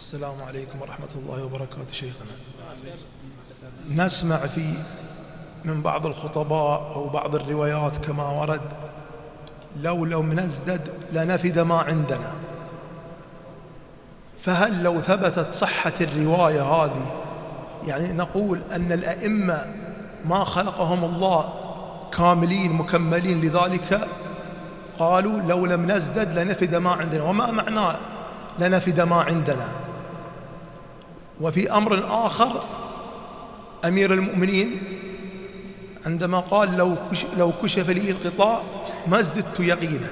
السلام عليكم ورحمة الله وبركاته شيخنا. نسمع في من بعض الخطباء أو بعض الروايات كما ورد لو لم نزدد لنفد ما عندنا. فهل لو ثبتت صحة الرواية هذه يعني نقول أن الأئمة ما خلقهم الله كاملين مكملين لذلك قالوا لو لم نزدد لنفد ما عندنا. وما معناه لنفد ما عندنا؟ وفي أمر آخر أمير المؤمنين عندما قال لو لو كشف لي القطاع ما ازددت يقينا.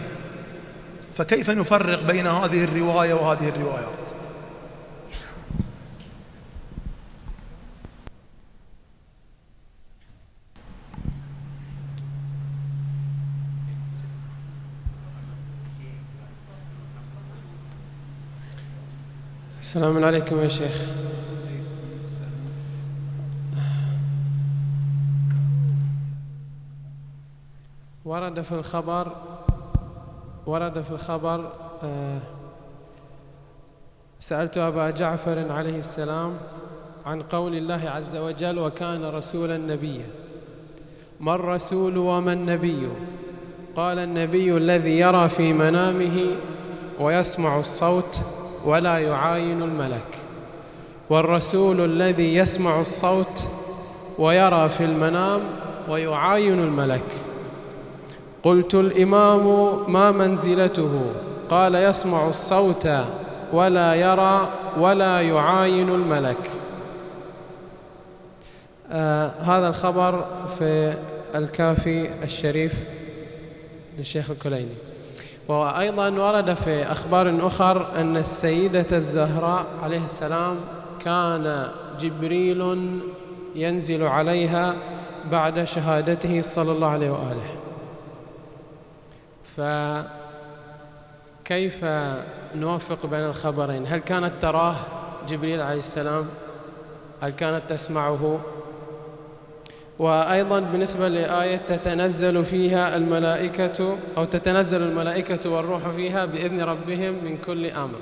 فكيف نفرق بين هذه الرواية وهذه الروايات؟ السلام عليكم يا شيخ. ورد في الخبر ورد في الخبر آه، سألت أبا جعفر عليه السلام عن قول الله عز وجل وكان رسولا نبيا. ما الرسول وما النبي؟ قال النبي الذي يرى في منامه ويسمع الصوت ولا يعاين الملك والرسول الذي يسمع الصوت ويرى في المنام ويعاين الملك. قلت الإمام ما منزلته؟ قال يسمع الصوت ولا يرى ولا يعاين الملك. آه هذا الخبر في الكافي الشريف للشيخ الكليني. وأيضا ورد في أخبار أخر أن السيدة الزهراء عليه السلام كان جبريل ينزل عليها بعد شهادته صلى الله عليه وآله. فكيف نوفق بين الخبرين؟ هل كانت تراه جبريل عليه السلام؟ هل كانت تسمعه؟ وأيضا بالنسبة لآية تتنزل فيها الملائكة أو تتنزل الملائكة والروح فيها بإذن ربهم من كل أمر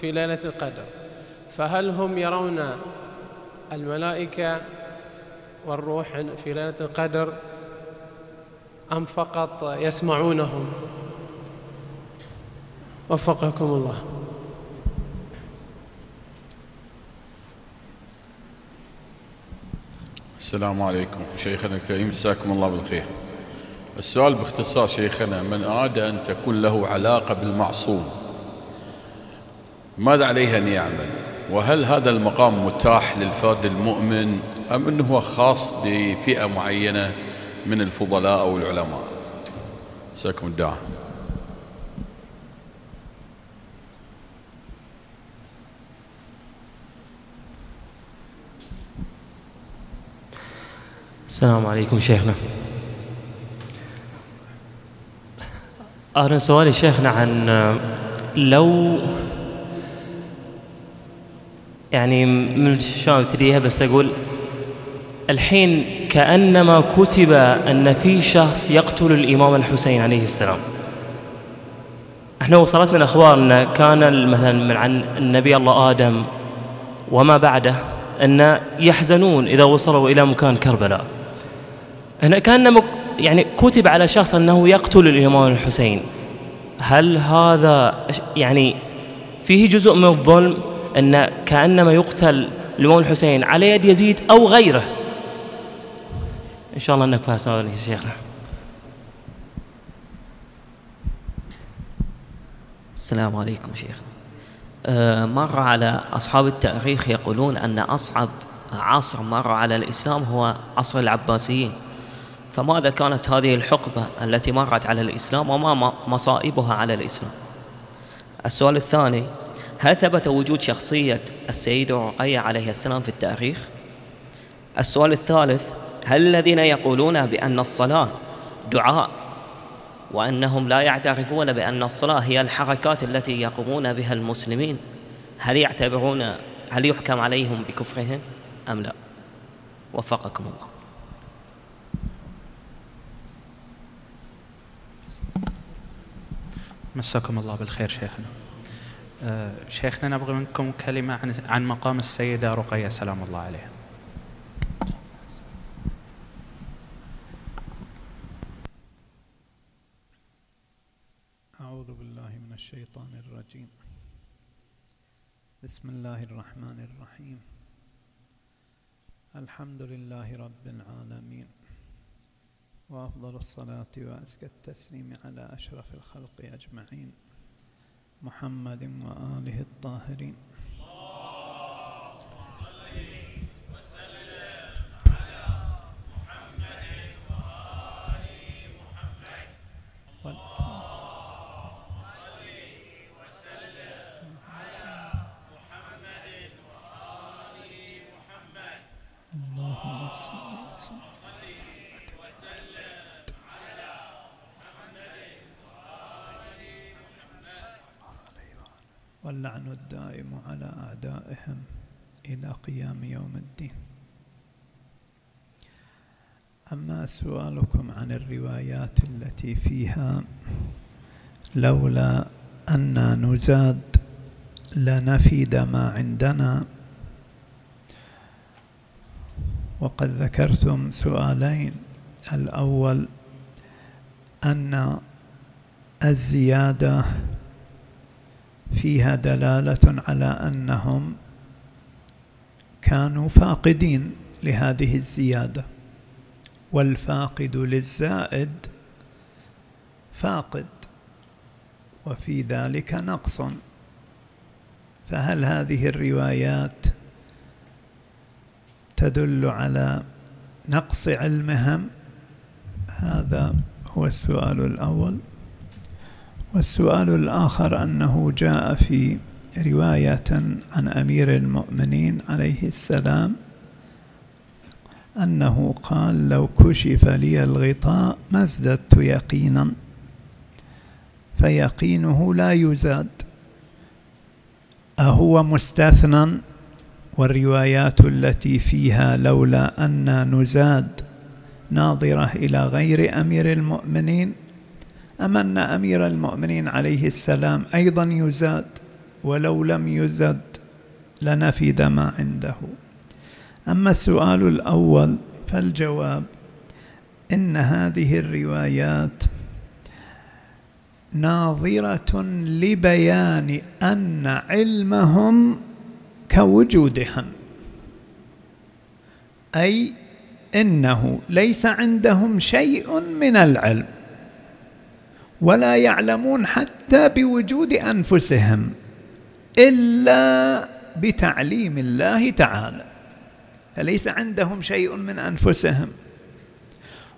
في ليلة القدر. فهل هم يرون الملائكة والروح في ليلة القدر؟ أم فقط يسمعونهم؟ وفقكم الله. السلام عليكم. شيخنا الكريم مساكم الله بالخير. السؤال باختصار شيخنا من أراد أن تكون له علاقة بالمعصوم ماذا عليه أن يعمل؟ وهل هذا المقام متاح للفرد المؤمن أم أنه خاص بفئة معينة؟ من الفضلاء أو العلماء. مساكم الدعاء السلام عليكم شيخنا. أنا سؤالي شيخنا عن لو يعني من شلون ابتديها بس أقول الحين كأنما كتب أن في شخص يقتل الإمام الحسين عليه السلام. إحنا وصلتنا الأخبار أن كان مثلا من عن النبي الله آدم وما بعده أن يحزنون إذا وصلوا إلى مكان كربلاء. هنا كأن يعني كتب على شخص أنه يقتل الإمام الحسين. هل هذا يعني فيه جزء من الظلم أن كأنما يقتل الإمام الحسين على يد يزيد أو غيره؟ إن شاء الله أنك فاهم سؤالي يا شيخنا السلام عليكم شيخ. آه، مر على أصحاب التأريخ يقولون أن أصعب عصر مر على الإسلام هو عصر العباسيين. فماذا كانت هذه الحقبة التي مرت على الإسلام وما مصائبها على الإسلام؟ السؤال الثاني هل ثبت وجود شخصية السيدة رقية عليه السلام في التأريخ؟ السؤال الثالث هل الذين يقولون بأن الصلاة دعاء وأنهم لا يعترفون بأن الصلاة هي الحركات التي يقومون بها المسلمين هل يعتبرون هل يحكم عليهم بكفرهم أم لا؟ وفقكم الله. مساكم الله بالخير شيخنا. آه، شيخنا نبغي منكم كلمة عن عن مقام السيدة رقية سلام الله عليها أعوذ بالله من الشيطان الرجيم بسم الله الرحمن الرحيم. الحمد لله رب العالمين. وأفضل الصلاة وأزكى التسليم على أشرف الخلق أجمعين. محمد وآله الطاهرين. اللهم صل وسلم واللعن الدائم على أعدائهم إلى قيام يوم الدين. أما سؤالكم عن الروايات التي فيها لولا أن نزاد لنفد ما عندنا وقد ذكرتم سؤالين. الأول أن الزيادة فيها دلالة على أنهم كانوا فاقدين لهذه الزيادة والفاقد للزائد فاقد وفي ذلك نقص. فهل هذه الروايات تدل على نقص علمهم. هذا هو السؤال الأول. والسؤال الآخر أنه جاء في رواية عن أمير المؤمنين عليه السلام أنه قال لو كشف لي الغطاء ما ازددت يقينا فيقينه لا يزاد أهو مستثنى والروايات التي فيها لولا أن نزاد ناظرة إلى غير أمير المؤمنين أم أن أمير المؤمنين عليه السلام أيضا يزاد ولو لم يزد لنفد ما عنده. أما السؤال الأول فالجواب إن هذه الروايات ناظرة لبيان أن علمهم كوجودهم. أي إنه ليس عندهم شيء من العلم ولا يعلمون حتى بوجود أنفسهم إلا بتعليم الله تعالى. فليس عندهم شيء من أنفسهم.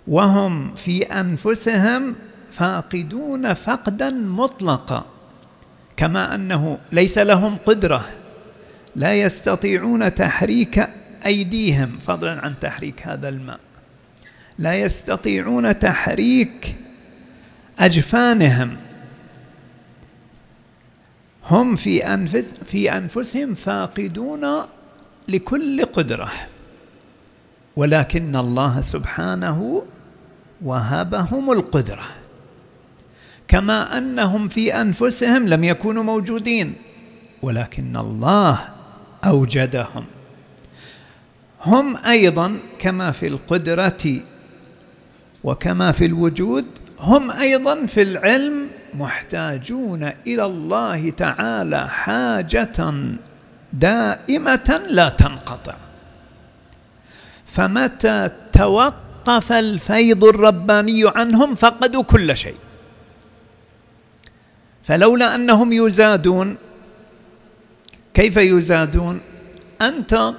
وهم في أنفسهم فاقدون فقدا مطلقا كما أنه ليس لهم قدرة. لا يستطيعون تحريك أيديهم. فضلا عن تحريك هذا الماء. لا يستطيعون تحريك أجفانهم. هم في أنفس في أنفسهم فاقدون لكل قدرة. ولكن الله سبحانه وهبهم القدرة. كما أنهم في أنفسهم لم يكونوا موجودين. ولكن الله أوجدهم. هم أيضا كما في القدرة وكما في الوجود هم أيضا في العلم محتاجون إلى الله تعالى حاجة دائمة لا تنقطع. فمتى توقف الفيض الرباني عنهم فقدوا كل شيء. فلولا أنهم يزادون كيف يزادون؟ أنت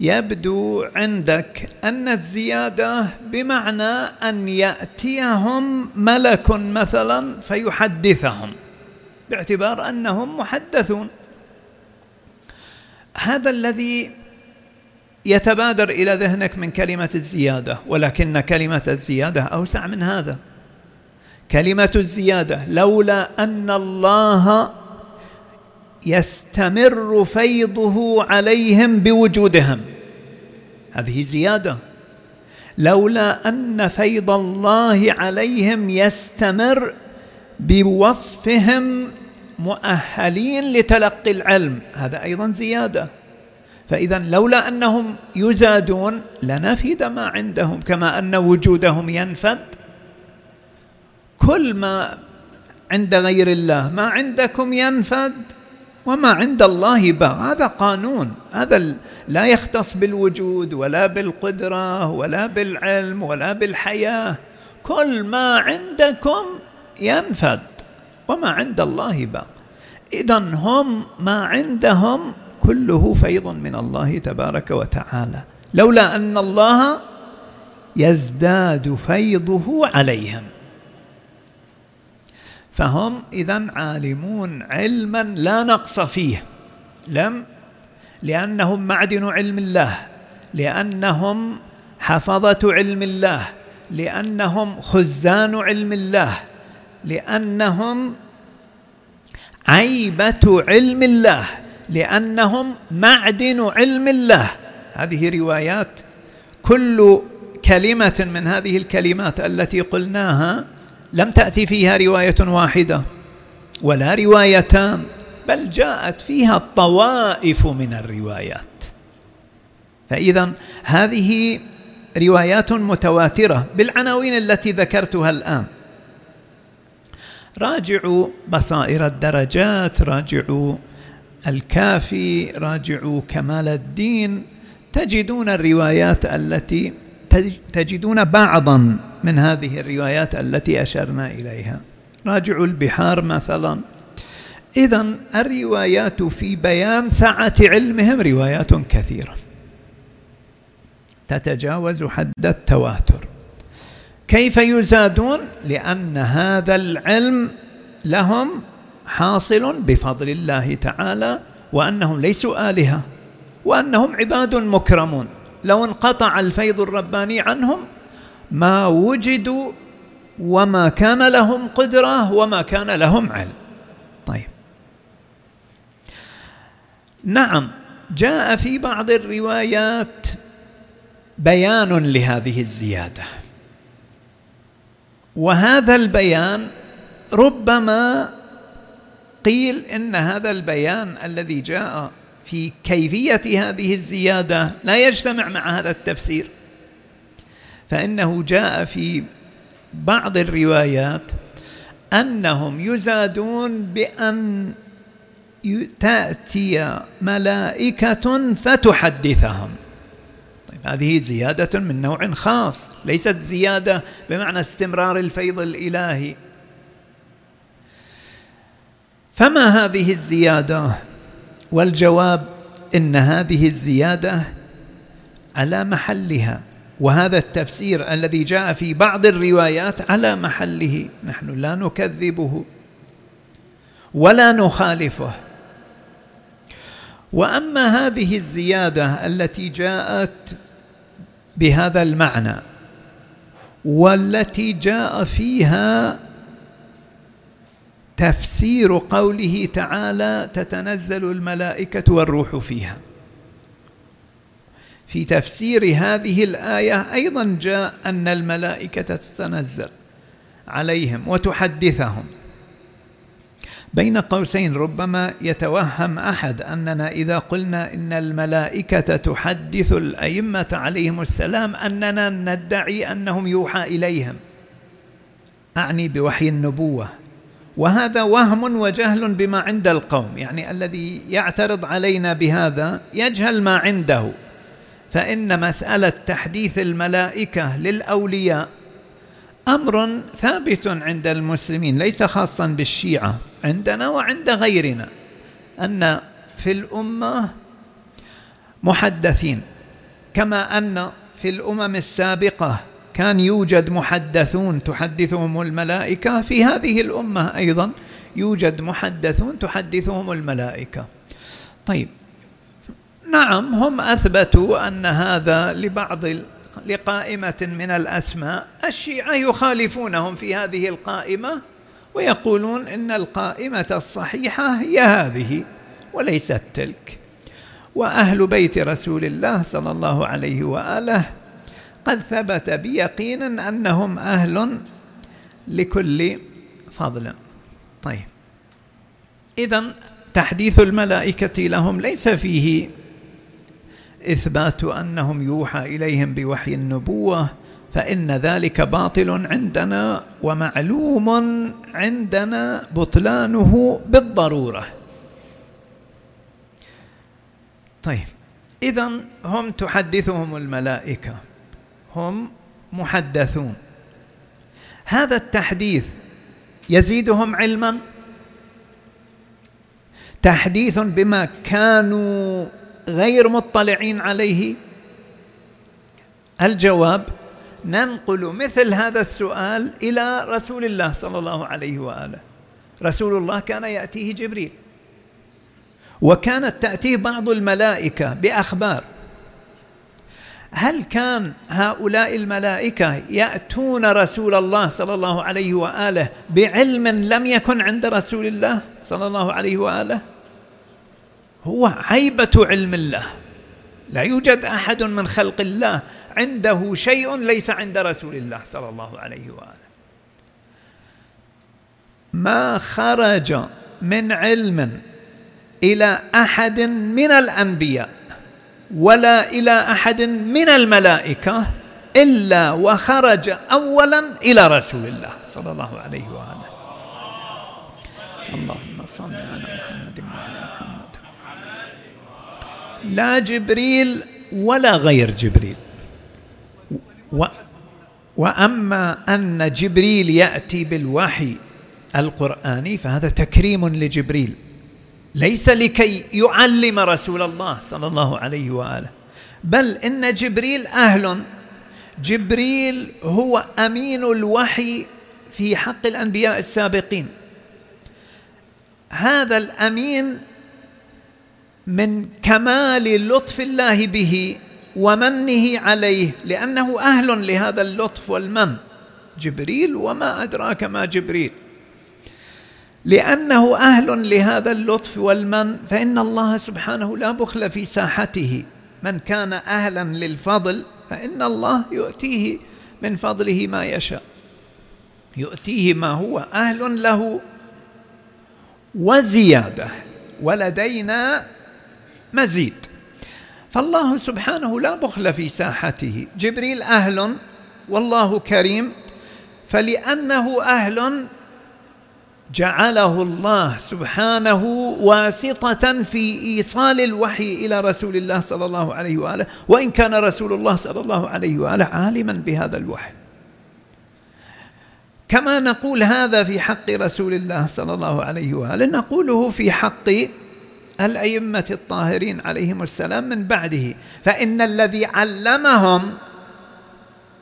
يبدو عندك أن الزيادة بمعنى أن يأتيهم ملك مثلا فيحدثهم باعتبار أنهم محدثون. هذا الذي يتبادر إلى ذهنك من كلمة الزيادة ولكن كلمة الزيادة أوسع من هذا. كلمة الزيادة لولا أن الله يستمر فيضه عليهم بوجودهم. هذه زيادة. لولا أن فيض الله عليهم يستمر بوصفهم مؤهلين لتلقي العلم. هذا أيضا زيادة. فاذا لولا أنهم يزادون لنفد ما عندهم كما أن وجودهم ينفد. كل ما عند غير الله ما عندكم ينفد. وما عند الله باق هذا قانون. هذا لا يختص بالوجود ولا بالقدرة ولا بالعلم ولا بالحياة. كل ما عندكم ينفد. وما عند الله باق اذا هم ما عندهم كله فيض من الله تبارك وتعالى. لولا أن الله يزداد فيضه عليهم. فهم اذا عالمون علما لا نقص فيه. لم؟ لأنهم معدن علم الله لأنهم حفظة علم الله لأنهم خزان علم الله لأنهم عيبة علم الله لأنهم معدن علم الله. هذه روايات كل كلمة من هذه الكلمات التي قلناها لم تأتي فيها رواية واحدة ولا روايتان بل جاءت فيها طوائف من الروايات. فإذا هذه روايات متواترة بالعناوين التي ذكرتها الآن. راجعوا بصائر الدرجات راجعوا الكافي راجعوا كمال الدين تجدون الروايات التي تجدون بعضا من هذه الروايات التي أشرنا إليها. راجعوا البحار مثلا. إذا الروايات في بيان سعة علمهم روايات كثيرة. تتجاوز حد التواتر. كيف يزادون؟ لأن هذا العلم لهم حاصل بفضل الله تعالى وأنهم ليسوا آلهة وأنهم عباد مكرمون. لو انقطع الفيض الرباني عنهم ما وجدوا وما كان لهم قدرة وما كان لهم علم. طيب. نعم جاء في بعض الروايات بيان لهذه الزيادة. وهذا البيان ربما قيل إن هذا البيان الذي جاء في كيفية هذه الزيادة لا يجتمع مع هذا التفسير. فإنه جاء في بعض الروايات أنهم يزادون بأن تأتي ملائكة فتحدثهم. طيب هذه زيادة من نوع خاص ليست زيادة بمعنى استمرار الفيض الإلهي. فما هذه الزيادة؟ والجواب إن هذه الزيادة على محلها. وهذا التفسير الذي جاء في بعض الروايات على محله. نحن لا نكذبه ولا نخالفه. وأما هذه الزيادة التي جاءت بهذا المعنى والتي جاء فيها تفسير قوله تعالى تتنزل الملائكة والروح فيها. في تفسير هذه الآية أيضا جاء أن الملائكة تتنزل عليهم وتحدثهم. بين قوسين ربما يتوهم أحد أننا إذا قلنا إن الملائكة تحدث الأئمة عليهم السلام أننا ندعي أنهم يوحى إليهم. أعني بوحي النبوة. وهذا وهم وجهل بما عند القوم. يعني الذي يعترض علينا بهذا يجهل ما عنده. فإن مسألة تحديث الملائكة للأولياء أمر ثابت عند المسلمين ليس خاصا بالشيعة عندنا وعند غيرنا أن في الأمة محدثين. كما أن في الأمم السابقة كان يوجد محدثون تحدثهم الملائكة في هذه الأمة أيضا يوجد محدثون تحدثهم الملائكة. طيب نعم هم أثبتوا أن هذا لبعض لقائمة من الأسماء. الشيعة يخالفونهم في هذه القائمة ويقولون إن القائمة الصحيحة هي هذه وليست تلك. وأهل بيت رسول الله صلى الله عليه وآله قد ثبت بيقين أنهم أهل لكل فضل. طيب. إذا تحديث الملائكة لهم ليس فيه إثبات أنهم يوحى إليهم بوحي النبوة فإن ذلك باطل عندنا ومعلوم عندنا بطلانه بالضرورة. طيب إذا هم تحدثهم الملائكة هم محدثون. هذا التحديث يزيدهم علما؟ تحديث بما كانوا غير مطلعين عليه؟ الجواب ننقل مثل هذا السؤال إلى رسول الله صلى الله عليه وآله. رسول الله كان يأتيه جبريل. وكانت تأتيه بعض الملائكة بأخبار. هل كان هؤلاء الملائكة يأتون رسول الله صلى الله عليه وآله بعلم لم يكن عند رسول الله صلى الله عليه وآله؟ هو هيبه علم الله. لا يوجد أحد من خلق الله عنده شيء ليس عند رسول الله صلى الله عليه وآله. ما خرج من علم إلى أحد من الأنبياء ولا إلى أحد من الملائكة إلا وخرج اولا إلى رسول الله صلى الله عليه وآله. اللهم صل على محمد وعلى محمد لا جبريل ولا غير جبريل. و وأما أن جبريل يأتي بالوحي القرآني فهذا تكريم لجبريل. ليس لكي يعلم رسول الله صلى الله عليه وآله. بل إن جبريل أهل. جبريل هو أمين الوحي في حق الأنبياء السابقين. هذا الأمين من كمال لطف الله به ومنه عليه لأنه أهل لهذا اللطف والمن. جبريل وما أدراك ما جبريل. لأنه أهل لهذا اللطف والمن فإن الله سبحانه لا بخل في ساحته. من كان أهلا للفضل فإن الله يؤتيه من فضله ما يشاء. يؤتيه ما هو أهل له وزيادة. ولدينا مزيد. فالله سبحانه لا بخل في ساحته. جبريل أهل والله كريم فلأنه أهل جعله الله سبحانه واسطة في إيصال الوحي إلى رسول الله صلى الله عليه وآله وإن كان رسول الله صلى الله عليه وآله عالما بهذا الوحي. كما نقول هذا في حق رسول الله صلى الله عليه وآله نقوله في حق الأئمة الطاهرين عليهم السلام من بعده فإن الذي علمهم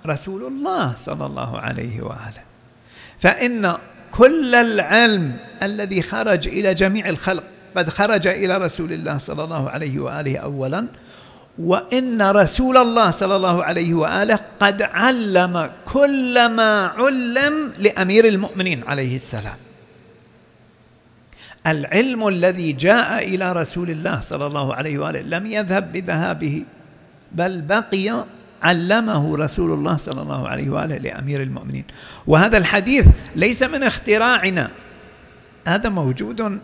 رسول الله صلى الله عليه وآله. فإن كل العلم الذي خرج إلى جميع الخلق قد خرج إلى رسول الله صلى الله عليه وآله اولا وإن رسول الله صلى الله عليه وآله قد علم كل ما علم لأمير المؤمنين عليه السلام. العلم الذي جاء إلى رسول الله صلى الله عليه وآله لم يذهب بذهابه بل بقي علمه رسول الله صلى الله عليه وآله لأمير المؤمنين. وهذا الحديث ليس من اختراعنا هذا موجود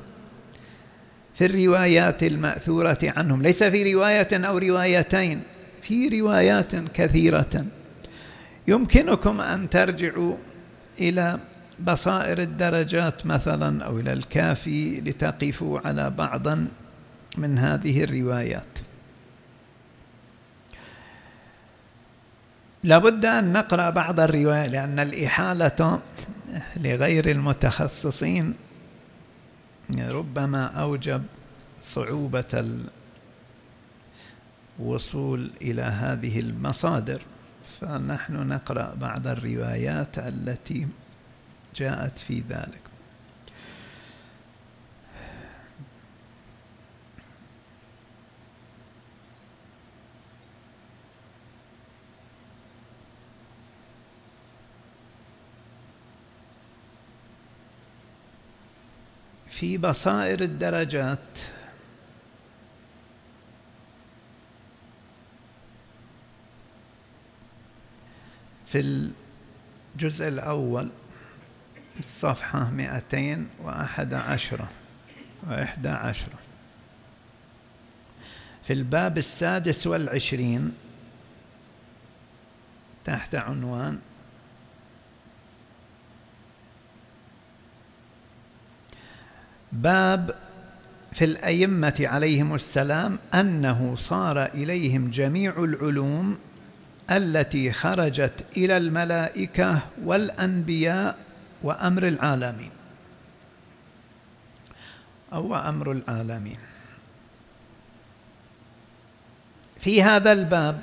في الروايات المأثورة عنهم. ليس في رواية أو روايتين في روايات كثيرة. يمكنكم أن ترجعوا إلى بصائر الدرجات مثلا أو إلى الكافي لتقفوا على بعض من هذه الروايات. لابد أن نقرأ بعض الرواية لأن الإحالة لغير المتخصصين ربما أوجب صعوبة الوصول إلى هذه المصادر. فنحن نقرأ بعض الروايات التي جاءت في ذلك. في بصائر الدرجات. في الجزء الأول الصفحة 211 وإحدى عشرة في الباب السادس والعشرين تحت عنوان باب في الأئمة عليهم السلام أنه صار إليهم جميع العلوم التي خرجت إلى الملائكة والأنبياء وأمر العالمين. أو أمر العالمين. في هذا الباب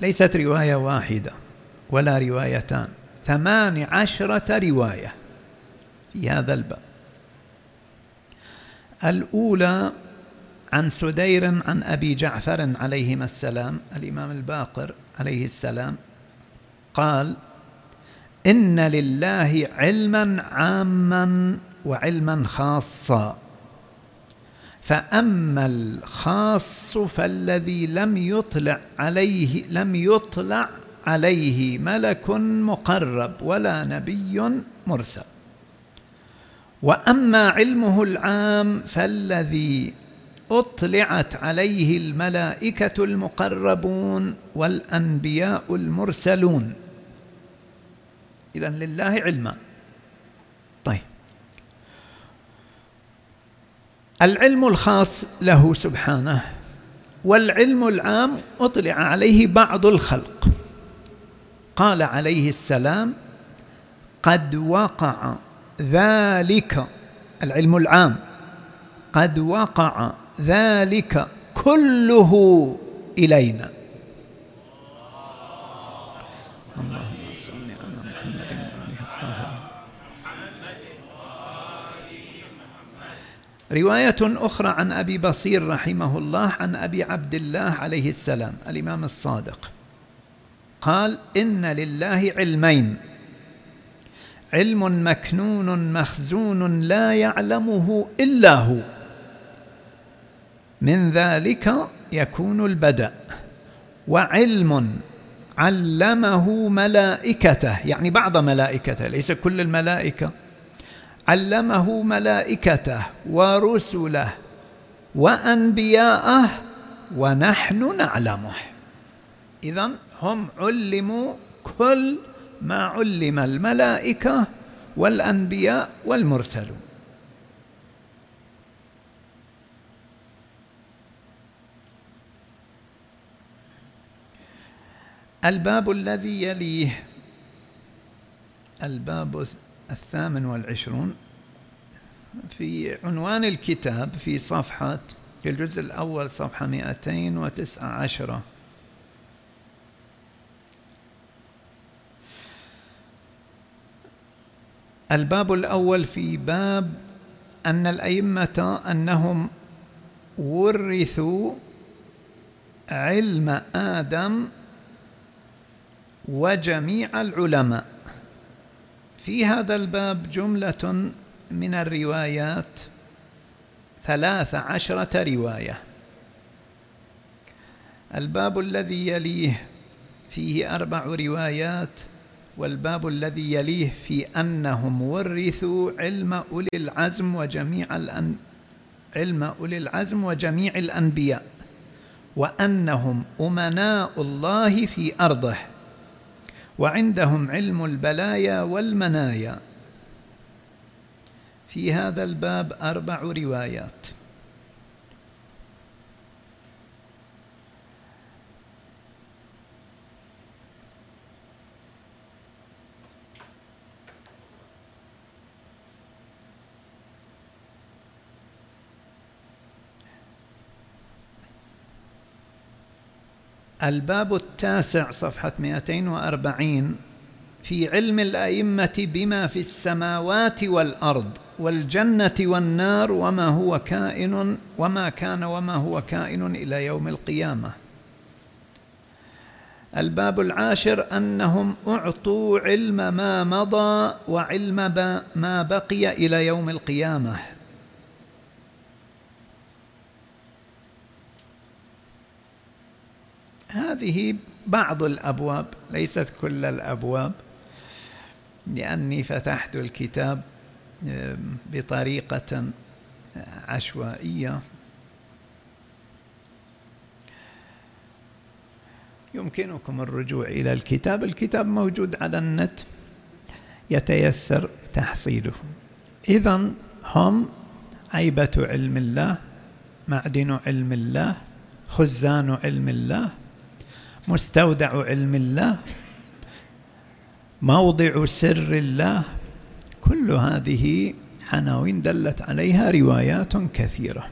ليست رواية واحدة ولا روايتان ثمان عشرة رواية في هذا الباب. الأولى عن سدير عن أبي جعفر عليهما السلام الإمام الباقر عليه السلام قال إن لله علما عاما وعلما خاصا. فأما الخاص فالذي لم يطلع عليه لم يطلع عليه ملك مقرب ولا نبي مرسل. وأما علمه العام فالذي أطلعت عليه الملائكة المقربون والأنبياء المرسلون. اذا لله علما. طيب. العلم الخاص له سبحانه والعلم العام أطلع عليه بعض الخلق. قال عليه السلام قد وقع ذلك العلم العام قد وقع ذلك كله إلينا. اللهم صل على محمد وآله الطاهرين رواية أخرى عن أبي بصير رحمه الله عن أبي عبد الله عليه السلام الإمام الصادق. قال إن لله علمين. علم مكنون مخزون لا يعلمه إلا هو. من ذلك يكون البدء وعلم علمه ملائكته يعني بعض ملائكته ليس كل الملائكة. علمه ملائكته ورسله وأنبياءه ونحن نعلمه. اذا هم علموا كل ما علم الملائكة والأنبياء والمرسلون. الباب الذي يليه الباب الثامن والعشرون في عنوان الكتاب في صفحة في الجزء الأول صفحة 219 الباب الأول في باب أن الأئمة أنهم ورثوا علم آدم وجميع العلماء. في هذا الباب جملة من الروايات ثلاث عشرة رواية. الباب الذي يليه فيه أربع روايات والباب الذي يليه في أنهم ورثوا علم أولي العزم وجميع الأن علم أولي العزم وجميع الأنبياء وأنهم أمناء الله في أرضه. وعندهم علم البلايا والمنايا. في هذا الباب أربع روايات. الباب التاسع صفحة 240 في علم الأئمة بما في السماوات والأرض والجنة والنار وما هو كائن وما كان وما هو كائن إلى يوم القيامة. الباب العاشر أنهم أعطوا علم ما مضى وعلم ما بقي إلى يوم القيامة. هذه بعض الأبواب ليست كل الأبواب لأني فتحت الكتاب بطريقة عشوائية. يمكنكم الرجوع إلى الكتاب. الكتاب موجود على النت يتيسر تحصيله. إذا هم عيبة علم الله معدن علم الله خزان علم الله مستودع علم الله موضع سر الله كل هذه عناوين دلت عليها روايات كثيرة.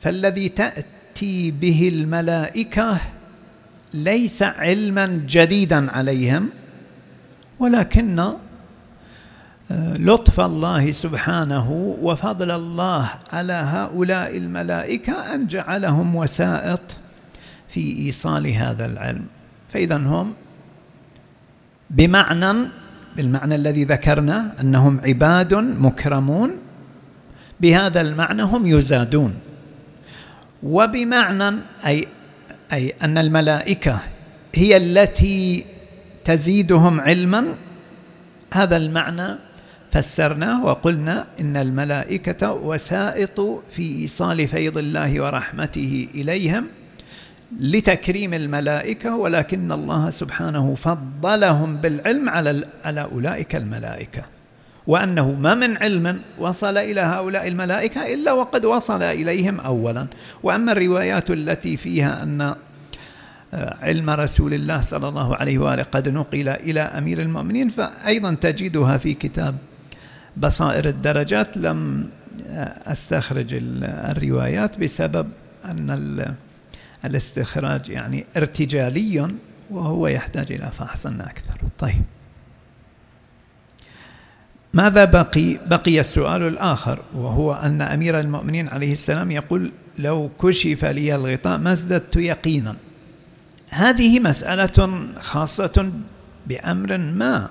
فالذي تأتي به الملائكة ليس علما جديدا عليهم ولكن آه، لطف الله سبحانه وفضل الله على هؤلاء الملائكة أن جعلهم وسائط في إيصال هذا العلم. فاذا هم بمعنى بالمعنى الذي ذكرنا أنهم عباد مكرمون بهذا المعنى هم يزادون. وبمعنى أي أي أن الملائكة هي التي تزيدهم علما هذا المعنى فسرناه وقلنا إن الملائكة وسائط في إيصال فيض الله ورحمته إليهم لتكريم الملائكة ولكن الله سبحانه فضلهم بالعلم على على أولئك الملائكة. وأنه ما من علم وصل إلى هؤلاء الملائكة إلا وقد وصل إليهم اولا. وأما الروايات التي فيها أن آه، علم رسول الله صلى الله عليه وآله قد نقل إلى أمير المؤمنين فايضا تجدها في كتاب بصائر الدرجات. لم آه، أستخرج الروايات بسبب أن الاستخراج يعني ارتجالي وهو يحتاج إلى فحص أكثر. طيب. ماذا بقي؟ بقي السؤال الآخر وهو أن أمير المؤمنين عليه السلام يقول لو كشف لي الغطاء ما ازددت يقينا. هذه مسألة خاصة بأمر ما.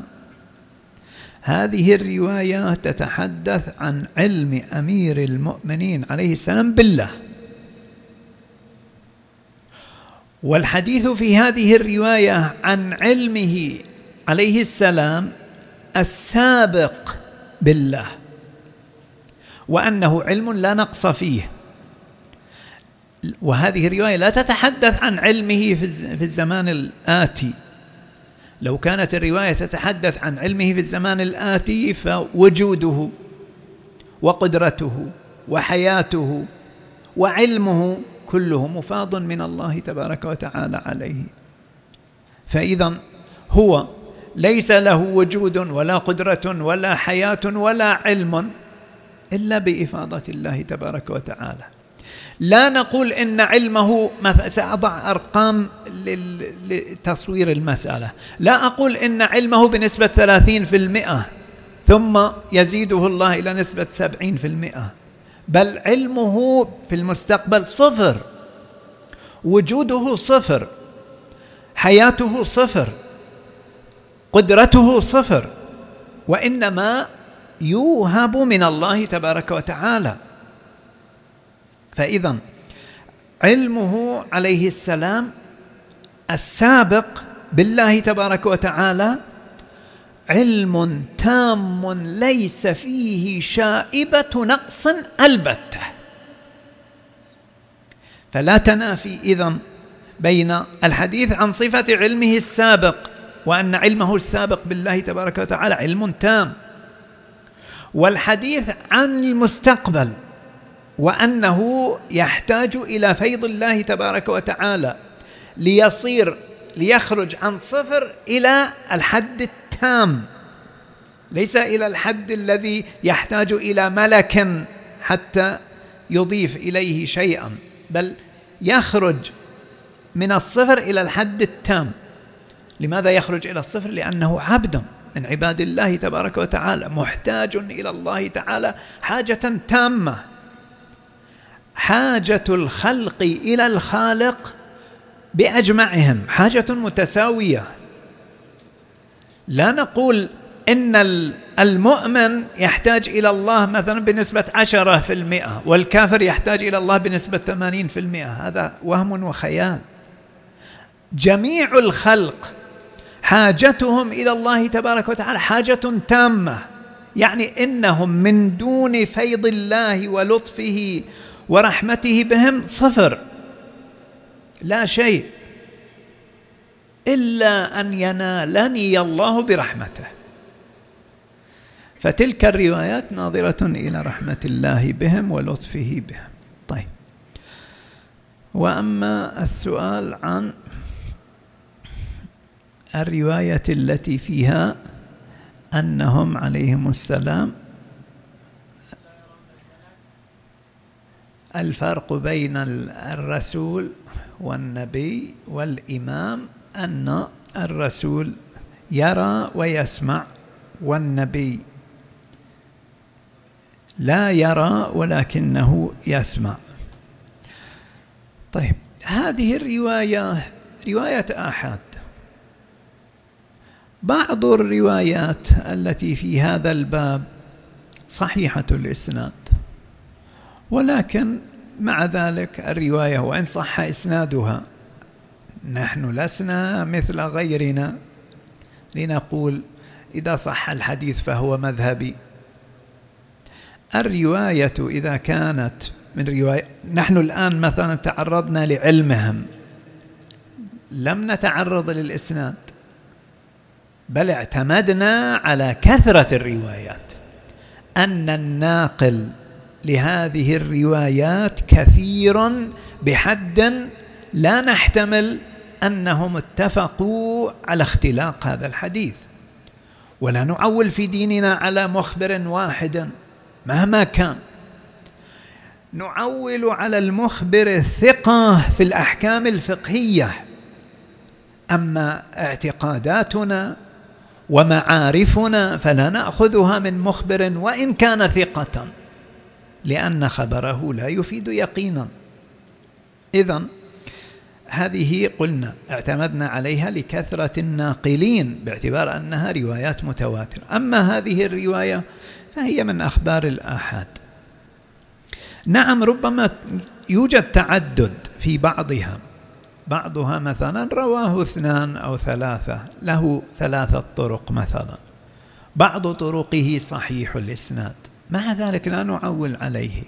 هذه الرواية تتحدث عن علم أمير المؤمنين عليه السلام بالله. والحديث في هذه الرواية عن علمه عليه السلام السابق بالله وأنه علم لا نقص فيه. وهذه الرواية لا تتحدث عن علمه في الزمان الآتي. لو كانت الرواية تتحدث عن علمه في الزمان الآتي فوجوده وقدرته وحياته وعلمه كله مفاض من الله تبارك وتعالى عليه. فإذا هو ليس له وجود ولا قدرة ولا حياة ولا علم إلا بإفاضة الله تبارك وتعالى. لا نقول إن علمه سأضع أرقام لتصوير المسألة. لا أقول إن علمه بنسبة ثلاثين في المئة ثم يزيده الله إلى نسبة سبعين في المئة. بل علمه في المستقبل صفر. وجوده صفر. حياته صفر. قدرته صفر. وإنما يوهب من الله تبارك وتعالى. فإذا علمه عليه السلام السابق بالله تبارك وتعالى علم تام ليس فيه شائبة نقص البتة. فلا تنافي اذن بين الحديث عن صفة علمه السابق وأن علمه السابق بالله تبارك وتعالى علم تام والحديث عن المستقبل وأنه يحتاج إلى فيض الله تبارك وتعالى ليصير ليخرج عن صفر إلى الحد التام. ليس إلى الحد الذي يحتاج إلى ملك حتى يضيف إليه شيئا بل يخرج من الصفر إلى الحد التام. لماذا يخرج إلى الصفر؟ لأنه عبد من عباد الله تبارك وتعالى محتاج إلى الله تعالى حاجة تامة. حاجة الخلق إلى الخالق بأجمعهم حاجة متساوية. لا نقول إن المؤمن يحتاج إلى الله مثلا في المئة والكافر يحتاج إلى الله في المئة. هذا وهم وخيال. جميع الخلق حاجتهم إلى الله تبارك وتعالى حاجة تامة. يعني إنهم من دون فيض الله ولطفه ورحمته بهم صفر. لا شيء إلا أن ينالني الله برحمته. فتلك الروايات ناظرة إلى رحمة الله بهم ولطفه بهم. طيب. وأما السؤال عن الرواية التي فيها أنهم عليهم السلام الفرق بين الرسول والنبي والإمام أن الرسول يرى ويسمع والنبي لا يرى ولكنه يسمع. طيب هذه الرواية رواية آحاد. بعض الروايات التي في هذا الباب صحيحة الإسناد ولكن مع ذلك الرواية وإن صح إسنادها. نحن لسنا مثل غيرنا لنقول إذا صح الحديث فهو مذهبي. الرواية إذا كانت من رواية نحن الآن مثلا تعرضنا لعلمهم. لم نتعرض للإسناد بل اعتمدنا على كثرة الروايات. أن الناقل لهذه الروايات كثير بحد لا نحتمل أنهم اتفقوا على اختلاق هذا الحديث. ولا نعول في ديننا على مخبر واحد مهما كان. نعول على المخبر الثقة في الأحكام الفقهية. أما اعتقاداتنا ومعارفنا فلا نأخذها من مخبر وإن كان ثقة. لأن خبره لا يفيد يقينا. اذا هذه قلنا اعتمدنا عليها لكثرة الناقلين باعتبار أنها روايات متواترة. أما هذه الرواية فهي من أخبار الآحاد. نعم ربما يوجد تعدد في بعضها. بعضها مثلا رواه اثنان أو ثلاثة له ثلاثة طرق مثلا. بعض طرقه صحيح الإسناد. مع ذلك لا نعول عليه.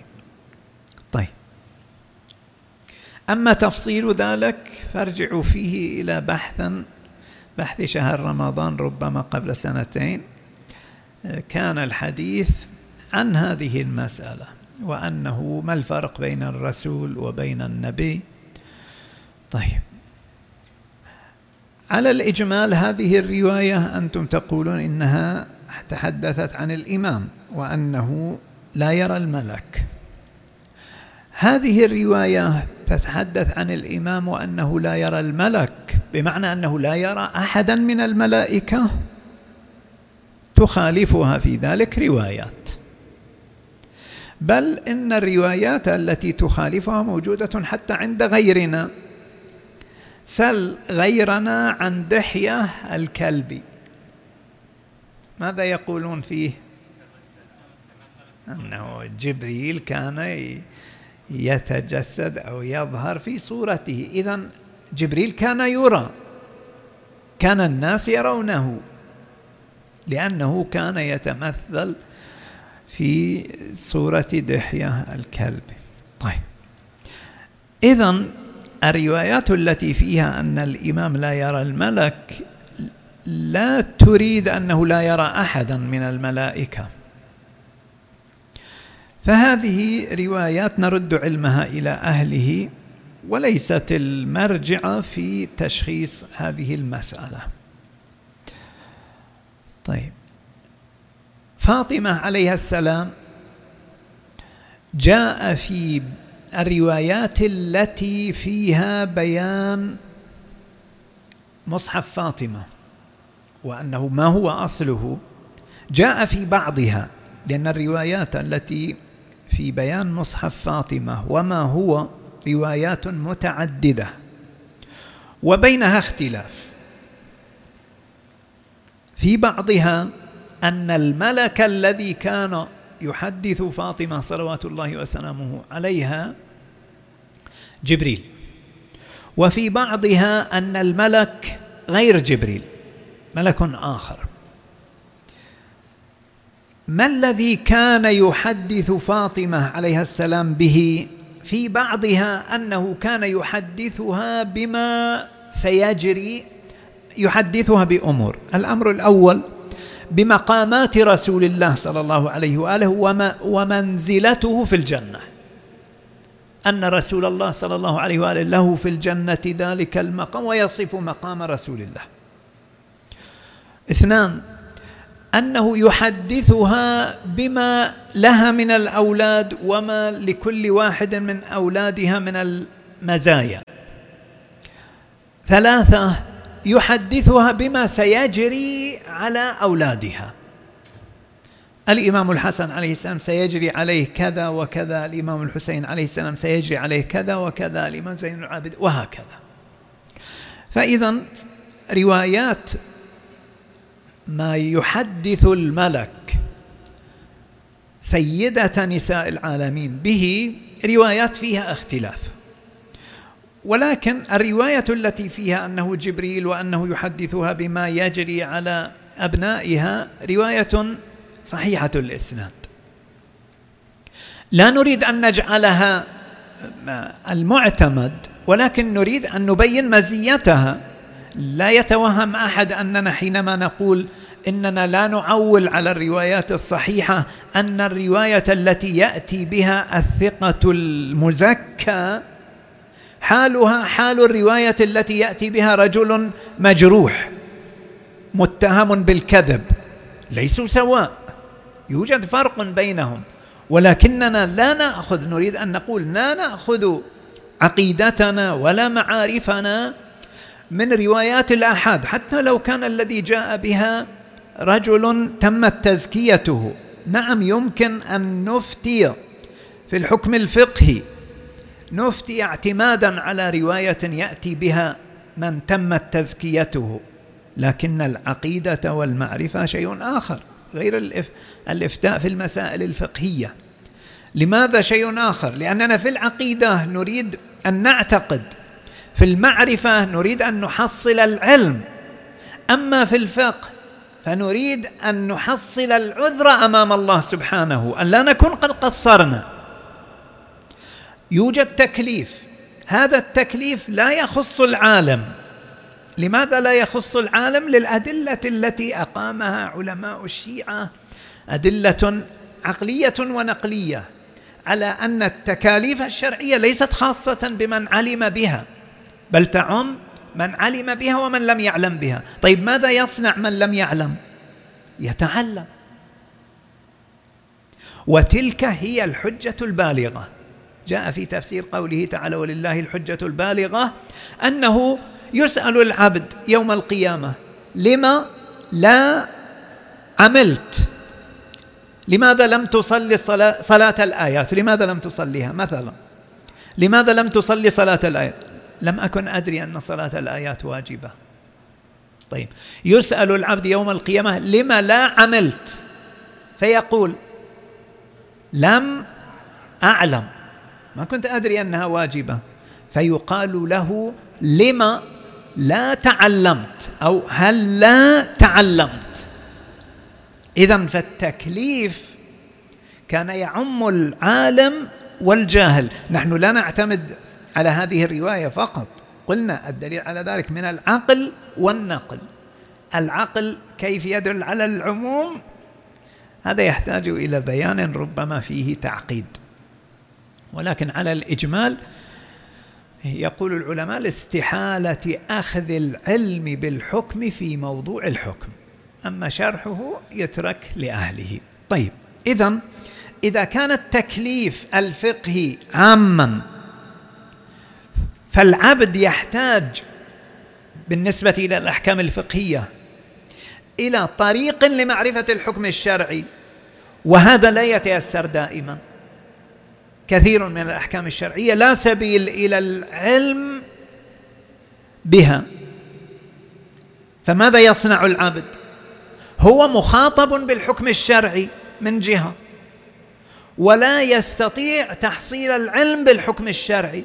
طيب. أما تفصيل ذلك فارجعوا فيه إلى بحث بحث شهر رمضان ربما قبل سنتين. كان الحديث عن هذه المسألة وأنه ما الفرق بين الرسول وبين النبي؟ طيب. على الإجمال هذه الرواية أنتم تقولون إنها تحدثت عن الإمام وأنه لا يرى الملك. هذه الرواية تتحدث عن الإمام وأنه لا يرى الملك بمعنى أنه لا يرى أحدا من الملائكة. تخالفها في ذلك روايات. بل إن الروايات التي تخالفها موجودة حتى عند غيرنا. سل غيرنا عن دحية الكلب ماذا يقولون فيه؟ أنه جبريل كان يتجسد أو يظهر في صورته. إذا جبريل كان يرى كان الناس يرونه لأنه كان يتمثل في صورة دحية الكلب. طيب. إذا الروايات التي فيها أن الإمام لا يرى الملك لا تريد أنه لا يرى أحدا من الملائكة. فهذه روايات نرد علمها إلى أهله وليست المرجع في تشخيص هذه المسألة. طيب. فاطمة عليها السلام جاء في الروايات التي فيها بيان مصحف فاطمة. وأنه ما هو أصله جاء في بعضها لأن الروايات التي في بيان مصحف فاطمة وما هو روايات متعددة وبينها اختلاف. في بعضها أن الملك الذي كان يحدث فاطمة صلوات الله وسلامه عليها جبريل وفي بعضها أن الملك غير جبريل. ملك آخر. ما الذي كان يحدث فاطمة عليها السلام به في بعضها أنه كان يحدثها بما سيجري يحدثها بأمور؟ الأمر الأول بمقامات رسول الله صلى الله عليه وآله ومنزلته في الجنة. أن رسول الله صلى الله عليه وآله له في الجنة ذلك المقام ويصف مقام رسول الله. اثنان أنه يحدثها بما لها من الأولاد وما لكل واحد من أولادها من المزايا. ثلاثة يحدثها بما سيجري على أولادها. الإمام الحسن عليه السلام سيجري عليه كذا وكذا الإمام الحسين عليه السلام سيجري عليه كذا وكذا الإمام زين العابد وهكذا. فاذا روايات ما يحدث الملك سيدة نساء العالمين به روايات فيها اختلاف. ولكن الرواية التي فيها أنه جبريل وأنه يحدثها بما يجري على أبنائها رواية صحيحة الإسناد. لا نريد أن نجعلها المعتمد ولكن نريد أن نبين مزيتها. لا يتوهم أحد أننا حينما نقول إننا لا نعول على الروايات الصحيحة أن الرواية التي يأتي بها الثقة المزكى حالها حال الرواية التي يأتي بها رجل مجروح متهم بالكذب ليسوا سواء يوجد فرق بينهم ولكننا لا نأخذ نريد أن نقول لا نأخذ عقيدتنا ولا معارفنا من روايات الآحاد حتى لو كان الذي جاء بها رجل تمت تزكيته. نعم يمكن أن نفتي في الحكم الفقهي نفتي اعتمادا على رواية يأتي بها من تمت تزكيته. لكن العقيدة والمعرفة شيء آخر غير الإفتاء في المسائل الفقهية. لماذا شيء آخر؟ لأننا في العقيدة نريد أن نعتقد في المعرفة نريد أن نحصل العلم. أما في الفقه فنريد أن نحصل العذر أمام الله سبحانه أن لا نكون قد قصرنا. يوجد تكليف. هذا التكليف لا يخص العالم. لماذا لا يخص العالم؟ للأدلة التي أقامها علماء الشيعة أدلة عقلية ونقلية على أن التكاليف الشرعية ليست خاصة بمن علم بها. بل تعم من علم بها ومن لم يعلم بها. طيب ماذا يصنع من لم يعلم؟ يتعلم. وتلك هي الحجة البالغة. جاء في تفسير قوله تعالى ولله الحجة البالغة أنه يسأل العبد يوم القيامة لما لا عملت لماذا لم تصلي صلاة الآيات؟ لماذا لم تصليها مثلا؟ لماذا لم تصلي صلاة الآيات؟ لم أكن أدري أن صلاة الآيات واجبة. طيب. يسأل العبد يوم القيامة لما لا عملت؟ فيقول لم أعلم. ما كنت أدري أنها واجبة. فيقال له لما لا تعلمت؟ أو هل لا تعلمت؟ إذا فالتكليف كان يعم العالم والجاهل. نحن لا نعتمد على هذه الرواية فقط. قلنا الدليل على ذلك من العقل والنقل. العقل كيف يدل على العموم؟ هذا يحتاج إلى بيان ربما فيه تعقيد. ولكن على الإجمال يقول العلماء لاستحالة أخذ العلم بالحكم في موضوع الحكم. أما شرحه يترك لأهله. طيب إذا إذا كان التكليف الفقهي عاما فالعبد يحتاج بالنسبة إلى الأحكام الفقهية إلى طريق لمعرفة الحكم الشرعي وهذا لا يتيسر دائما. كثير من الأحكام الشرعية لا سبيل إلى العلم بها. فماذا يصنع العبد؟ هو مخاطب بالحكم الشرعي من جهة ولا يستطيع تحصيل العلم بالحكم الشرعي.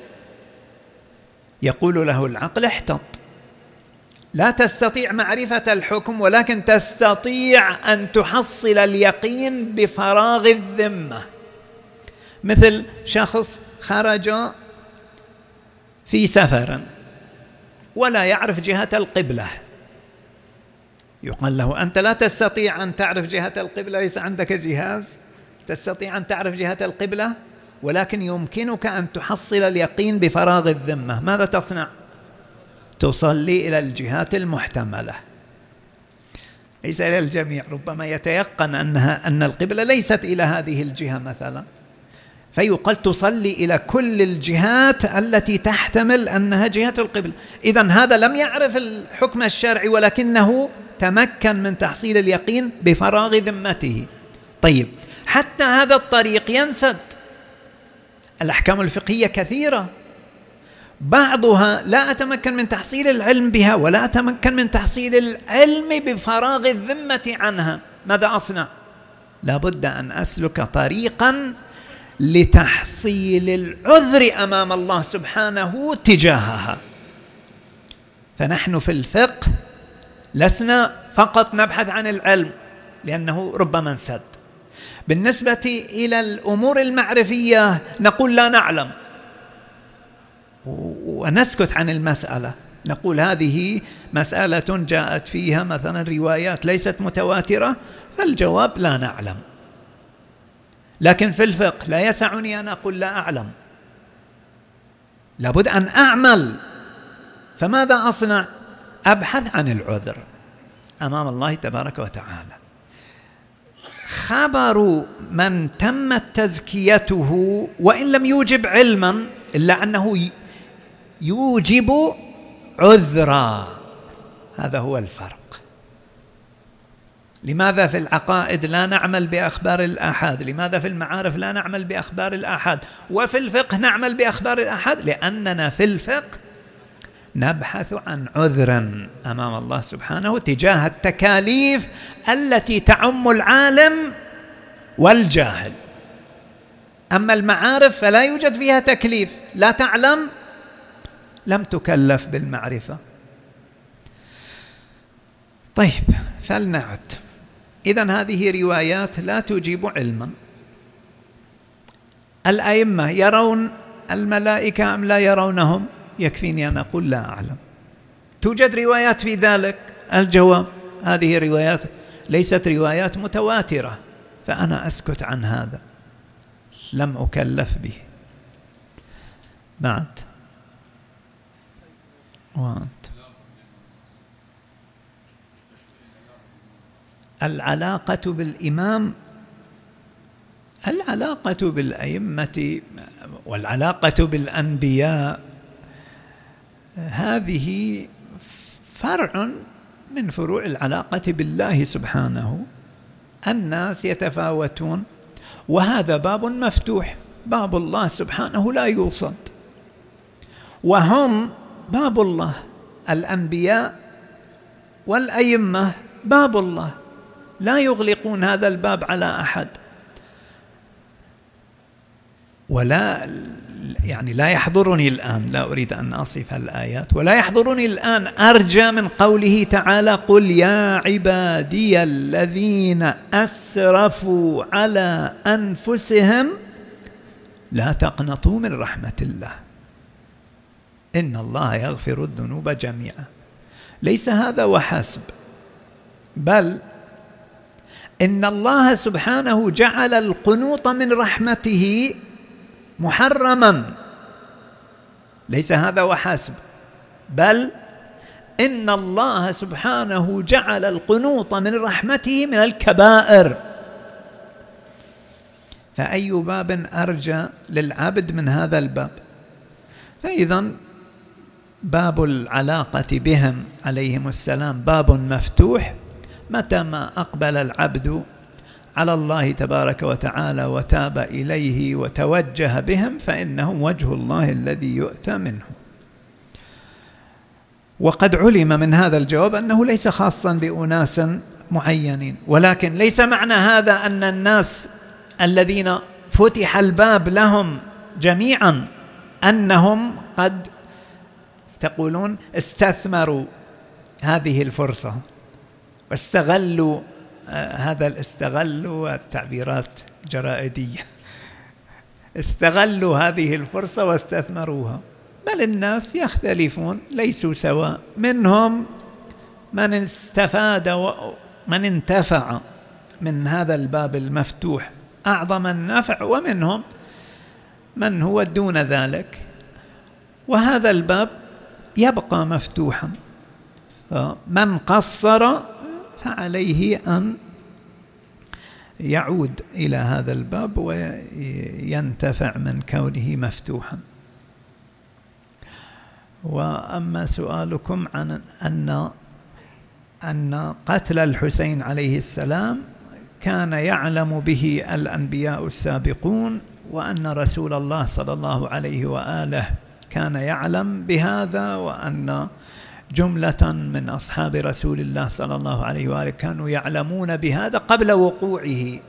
يقول له العقل احتط. لا تستطيع معرفة الحكم ولكن تستطيع أن تحصل اليقين بفراغ الذمة. مثل شخص خرج في سفر ولا يعرف جهة القبلة. يقال له أنت لا تستطيع أن تعرف جهة القبلة ليس عندك جهاز؟ تستطيع أن تعرف جهة القبلة؟ ولكن يمكنك أن تحصل اليقين بفراغ الذمة. ماذا تصنع؟ تصلي إلى الجهات المحتملة. ليس إلى الجميع ربما يتيقن أنها أن القبلة ليست إلى هذه الجهة مثلا. فيقال تصلي إلى كل الجهات التي تحتمل أنها جهة القبلة. إذا هذا لم يعرف الحكم الشرعي ولكنه تمكن من تحصيل اليقين بفراغ ذمته. طيب حتى هذا الطريق ينسد. الأحكام الفقهية كثيرة. بعضها لا أتمكن من تحصيل العلم بها ولا أتمكن من تحصيل العلم بفراغ الذمة عنها. ماذا أصنع؟ لابد أن أسلك طريقا لتحصيل العذر أمام الله سبحانه تجاهها. فنحن في الفقه لسنا فقط نبحث عن العلم لأنه ربما انسد. بالنسبة إلى الأمور المعرفية نقول لا نعلم. ونسكت عن المسألة. نقول هذه مسألة جاءت فيها مثلا روايات ليست متواترة فالجواب لا نعلم. لكن في الفقه لا يسعني أن أقول لا أعلم. لابد أن أعمل. فماذا أصنع؟ أبحث عن العذر أمام الله تبارك وتعالى. خبر من تمت تزكيته وإن لم يوجب علما إلا أنه يوجب عذرا. هذا هو الفرق. لماذا في العقائد لا نعمل بأخبار الآحاد؟ لماذا في المعارف لا نعمل بأخبار الآحاد؟ وفي الفقه نعمل بأخبار الآحاد؟ لأننا في الفقه نبحث عن عذر أمام الله سبحانه تجاه التكاليف التي تعم العالم والجاهل. أما المعارف فلا يوجد فيها تكليف. لا تعلم لم تكلف بالمعرفة. طيب فلنعد. إذا هذه روايات لا تجيب علما. الأئمة يرون الملائكة أم لا يرونهم؟ يكفيني أن أقول لا أعلم. توجد روايات في ذلك؟ الجواب هذه روايات ليست روايات متواترة. فأنا أسكت عن هذا. لم أكلف به. بعد. وانت العلاقة بالإمام العلاقة بالأئمة والعلاقة بالأنبياء هذه فرع من فروع العلاقة بالله سبحانه. الناس يتفاوتون وهذا باب مفتوح باب الله سبحانه لا يوصد. وهم باب الله الأنبياء والأئمة باب الله لا يغلقون هذا الباب على أحد. ولا يعني لا يحضرني الآن لا أريد أن أصف الآيات ولا يحضرني الآن أرجى من قوله تعالى قل يا عبادي الذين أسرفوا على أنفسهم لا تقنطوا من رحمة الله. إن الله يغفر الذنوب جميعا. ليس هذا وحسب بل إن الله سبحانه جعل القنوط من رحمته محرما. ليس هذا وحسب بل إن الله سبحانه جعل القنوط من رحمته من الكبائر. فأي باب أرجى للعبد من هذا الباب؟ فإذا باب العلاقة بهم عليهم السلام باب مفتوح. متى ما أقبل العبد على الله تبارك وتعالى وتاب إليه وتوجه بهم فإنهم وجه الله الذي يؤتى منه. وقد علم من هذا الجواب أنه ليس خاصا بأناس معينين ولكن ليس معنى هذا أن الناس الذين فتح الباب لهم جميعا أنهم قد تقولون استثمروا هذه الفرصة واستغلوا هذا استغلوا التعبيرات جرائدية. استغلوا هذه الفرصة واستثمروها. بل الناس يختلفون ليسوا سواء. منهم من استفاد ومن انتفع من هذا الباب المفتوح. أعظم النفع ومنهم من هو دون ذلك. وهذا الباب يبقى مفتوحا. من قصر فعليه أن يعود إلى هذا الباب وينتفع من كونه مفتوحا. وأما سؤالكم عن أن أن قتل الحسين عليه السلام كان يعلم به الأنبياء السابقون وأن رسول الله صلى الله عليه وآله كان يعلم بهذا وأن جملة من أصحاب رسول الله صلى الله عليه وآله كانوا يعلمون بهذا قبل وقوعه.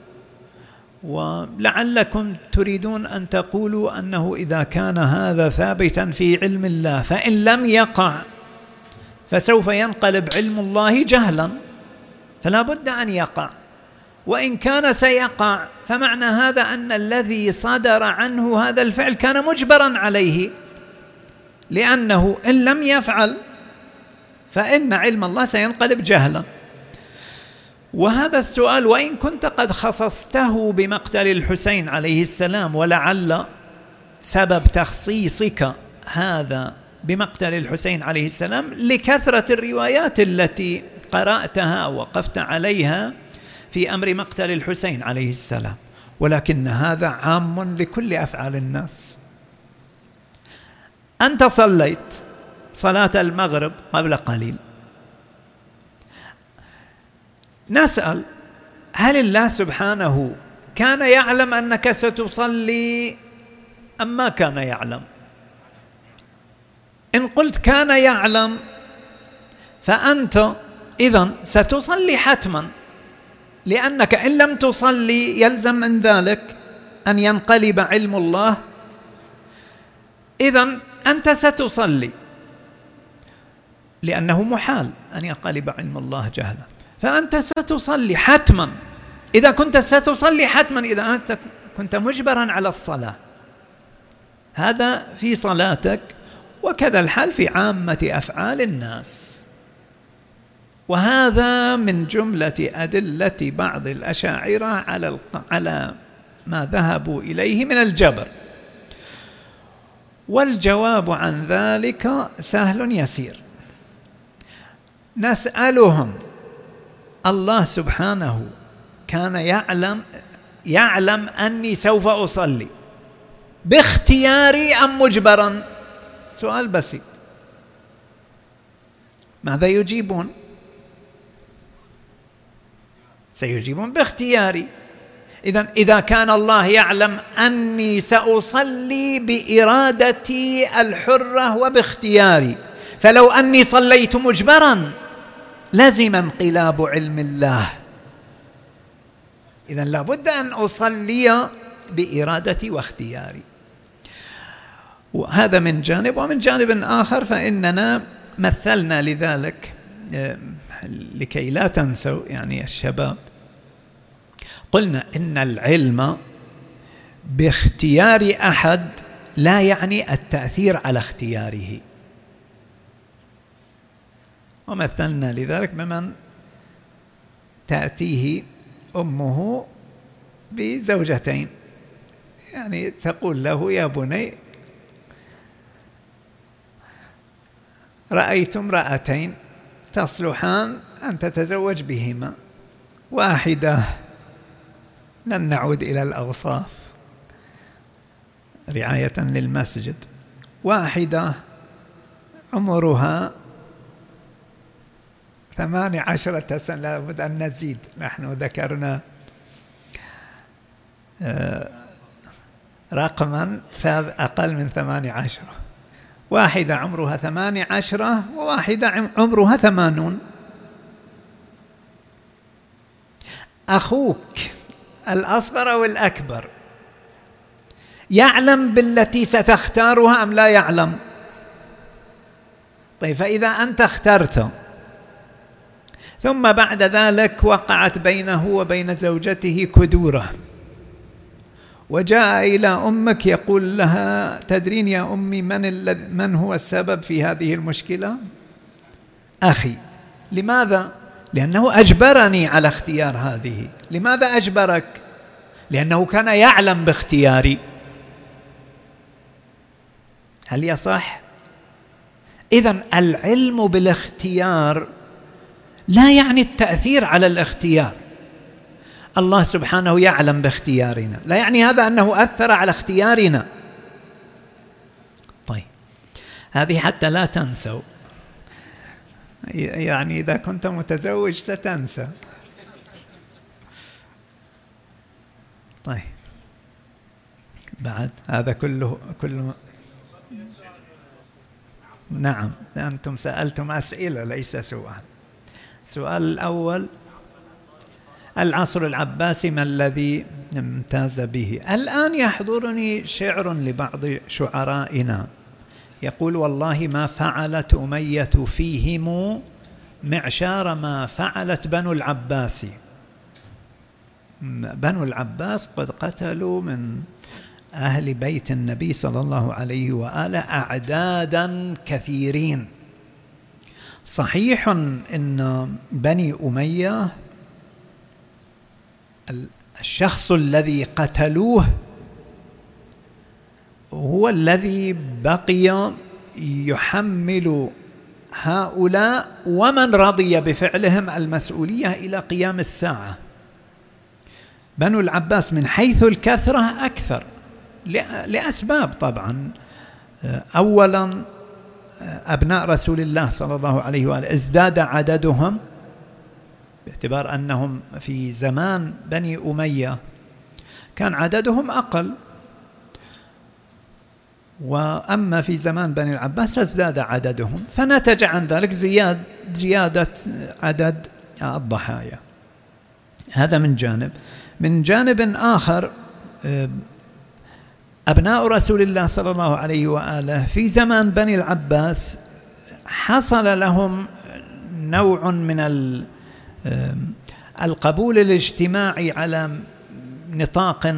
ولعلكم تريدون أن تقولوا أنه إذا كان هذا ثابتا في علم الله فإن لم يقع فسوف ينقلب علم الله جهلا فلا بد أن يقع. وإن كان سيقع فمعنى هذا أن الذي صدر عنه هذا الفعل كان مجبرا عليه لأنه إن لم يفعل فإن علم الله سينقلب جهلا. وهذا السؤال وإن كنت قد خصصته بمقتل الحسين عليه السلام ولعل سبب تخصيصك هذا بمقتل الحسين عليه السلام لكثرة الروايات التي قرأتها وقفت عليها في أمر مقتل الحسين عليه السلام. ولكن هذا عام لكل أفعال الناس. أنت صليت. صلاة المغرب قبل قليل. نسأل هل الله سبحانه كان يعلم أنك ستصلي أم ما كان يعلم؟ إن قلت كان يعلم فأنت إذا ستصلي حتما لأنك إن لم تصلي يلزم من ذلك أن ينقلب علم الله. إذا أنت ستصلي. لأنه محال أن ينقلب علم الله جهلا. فأنت ستصلي حتما. إذا كنت ستصلي حتما إذا أنت كنت مجبرا على الصلاة. هذا في صلاتك وكذا الحال في عامة أفعال الناس. وهذا من جملة أدلة بعض الأشاعرة على على ما ذهبوا إليه من الجبر. والجواب عن ذلك سهل يسير. نسألهم. الله سبحانه كان يعلم يعلم أني سوف أصلي. باختياري أم مجبرا؟ سؤال بسيط. ماذا يجيبون؟ سيجيبون باختياري. إذا إذا كان الله يعلم أني سأصلي بإرادتي الحرة وباختياري فلو أني صليت مجبرا لزم انقلاب علم الله. إذا لابد أن أصلي بإرادتي واختياري. وهذا من جانب ومن جانب آخر فإننا مثلنا لذلك لكي لا تنسوا يعني الشباب. قلنا إن العلم باختيار أحد لا يعني التأثير على اختياره. ومثلنا لذلك بمن تأتيه أمه بزوجتين. يعني تقول له يا بني رأيت امرأتين تصلحان أن تتزوج بهما. واحدة لن نعود إلى الأوصاف. رعاية للمسجد. واحدة عمرها ثماني عشرة سنة لابد أن نزيد. نحن ذكرنا آه، رقما أقل من ثماني عشرة. واحدة عمرها ثماني عشرة وواحدة عمرها ثمانون. أخوك الأصغر أو الأكبر يعلم بالتي ستختارها أم لا يعلم؟ طيب فإذا أنت اخترت ثم بعد ذلك وقعت بينه وبين زوجته كدورة. وجاء إلى أمك يقول لها تدرين يا أمي من من هو السبب في هذه المشكلة؟ أخي. لماذا؟ لأنه أجبرني على اختيار هذه. لماذا أجبرك؟ لأنه كان يعلم باختياري. هل يصح؟ اذا العلم بالاختيار لا يعني التأثير على الاختيار. الله سبحانه يعلم باختيارنا. لا يعني هذا أنه أثر على اختيارنا. طيب. هذه حتى لا تنسوا. يعني إذا كنت متزوج ستنسى. طيب. بعد. هذا كله كله نعم. أنتم سألتم أسئلة ليس سؤال. السؤال الأول العصر العباسي ما الذي امتاز به؟ الآن يحضرني شعر لبعض شعرائنا. يقول والله ما فعلت أمية فيهم معشار ما فعلت بنو العباس بنو العباس قد قتلوا من أهل بيت النبي صلى الله عليه وآله أعدادا كثيرين. صحيح أن بني أمية الشخص الذي قتلوه هو الذي بقي يحمل هؤلاء ومن رضي بفعلهم المسؤولية إلى قيام الساعة. بنو العباس من حيث الكثرة أكثر لأسباب طبعا. اولا أبناء رسول الله صلى الله عليه وآله ازداد عددهم باعتبار أنهم في زمان بني أمية. كان عددهم أقل. وأما في زمان بني العباس فازداد عددهم. فنتج عن ذلك زياد زيادة عدد الضحايا. هذا من جانب. من جانب آخر أبناء رسول الله صلى الله عليه وآله في زمان بني العباس حصل لهم نوع من القبول الاجتماعي على نطاق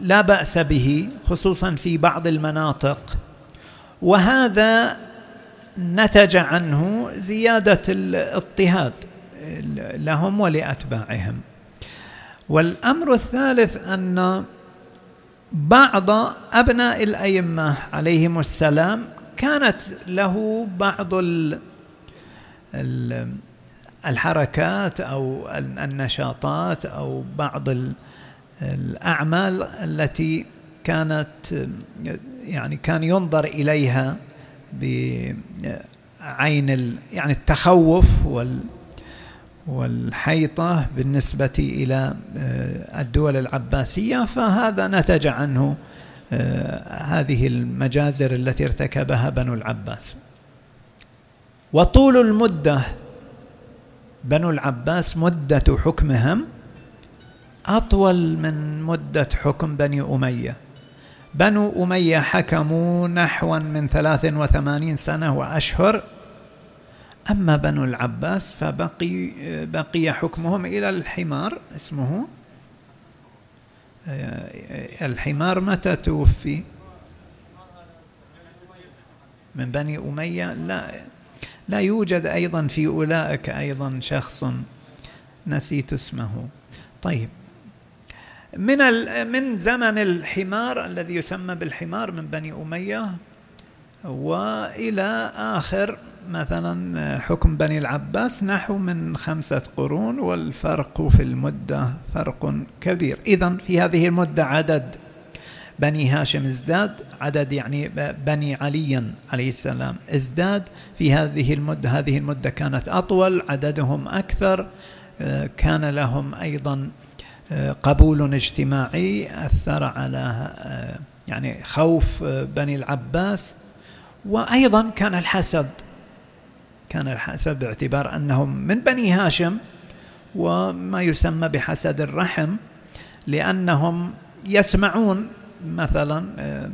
لا بأس به خصوصا في بعض المناطق. وهذا نتج عنه زيادة الاضطهاد لهم ولأتباعهم. والأمر الثالث أن بعض أبناء الأئمة عليهم السلام كانت له بعض الحركات أو النشاطات أو بعض الأعمال التي كانت يعني كان ينظر إليها بعين يعني التخوف وال والحيطة بالنسبة إلى آه، الدول العباسية فهذا نتج عنه آه، هذه المجازر التي ارتكبها بنو العباس. وطول المدة بنو العباس مدة حكمهم أطول من مدة حكم بني أمية. بنو أمية حكموا نحوا من ثلاث وثمانين سنة وأشهر أما بنو العباس فبقي بقي حكمهم إلى الحمار اسمه الحمار متى توفي؟ من بني أمية؟ لا لا يوجد أيضا في أولئك أيضا شخص نسيت اسمه. طيب من من زمن الحمار الذي يسمى بالحمار من بني أمية وإلى آخر مثلا حكم بني العباس نحو من خمسة قرون والفرق في المدة فرق كبير. إذا في هذه المدة عدد بني هاشم ازداد عدد يعني بني علي عليه السلام ازداد. في هذه المدة هذه المدة كانت أطول عددهم أكثر. كان لهم أيضا قبول اجتماعي أثر على يعني خوف بني العباس. وأيضا كان الحسد كان الحسد باعتبار أنهم من بني هاشم وما يسمى بحسد الرحم لأنهم يسمعون مثلا آه،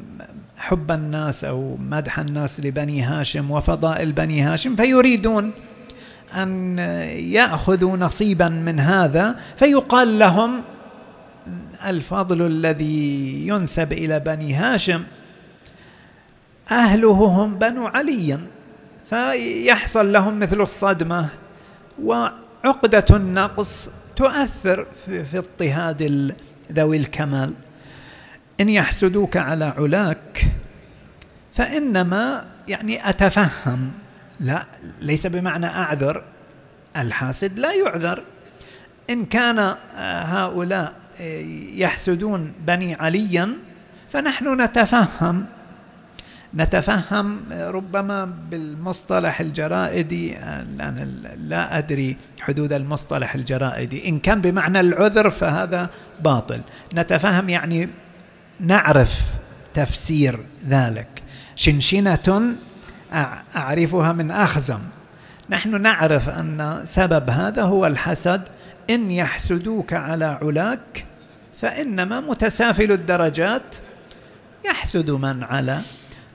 حب الناس أو مدح الناس لبني هاشم وفضائل بني هاشم فيريدون أن يأخذوا نصيبا من هذا فيقال لهم الفضل الذي ينسب إلى بني هاشم أهله هم بنو علي. فيحصل لهم مثل الصدمة وعقدة النقص تؤثر في اضطهاد ذوي الكمال. إن يحسدوك على علاك فإنما يعني أتفهم. لا ليس بمعنى أعذر الحاسد لا يعذر. إن كان هؤلاء يحسدون بني عليا فنحن نتفهم. نتفهم ربما بالمصطلح الجرائدي أنا لا أدري حدود المصطلح الجرائدي. إن كان بمعنى العذر فهذا باطل. نتفهم يعني نعرف تفسير ذلك. شنشنة أعرفها من أخزم. نحن نعرف أن سبب هذا هو الحسد. إن يحسدوك على علاك فإنما متسافل الدرجات. يحسد من على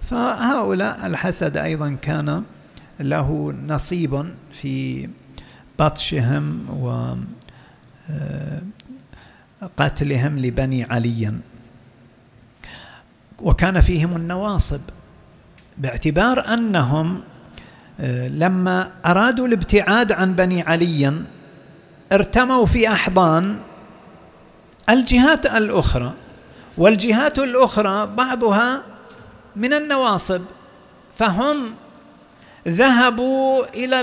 فهؤلاء الحسد أيضا كان له نصيب في بطشهم وقتلهم لبني علي. وكان فيهم النواصب باعتبار أنهم آه، لما أرادوا الابتعاد عن بني علي ارتموا في أحضان الجهات الأخرى والجهات الأخرى بعضها من النواصب فهم ذهبوا ال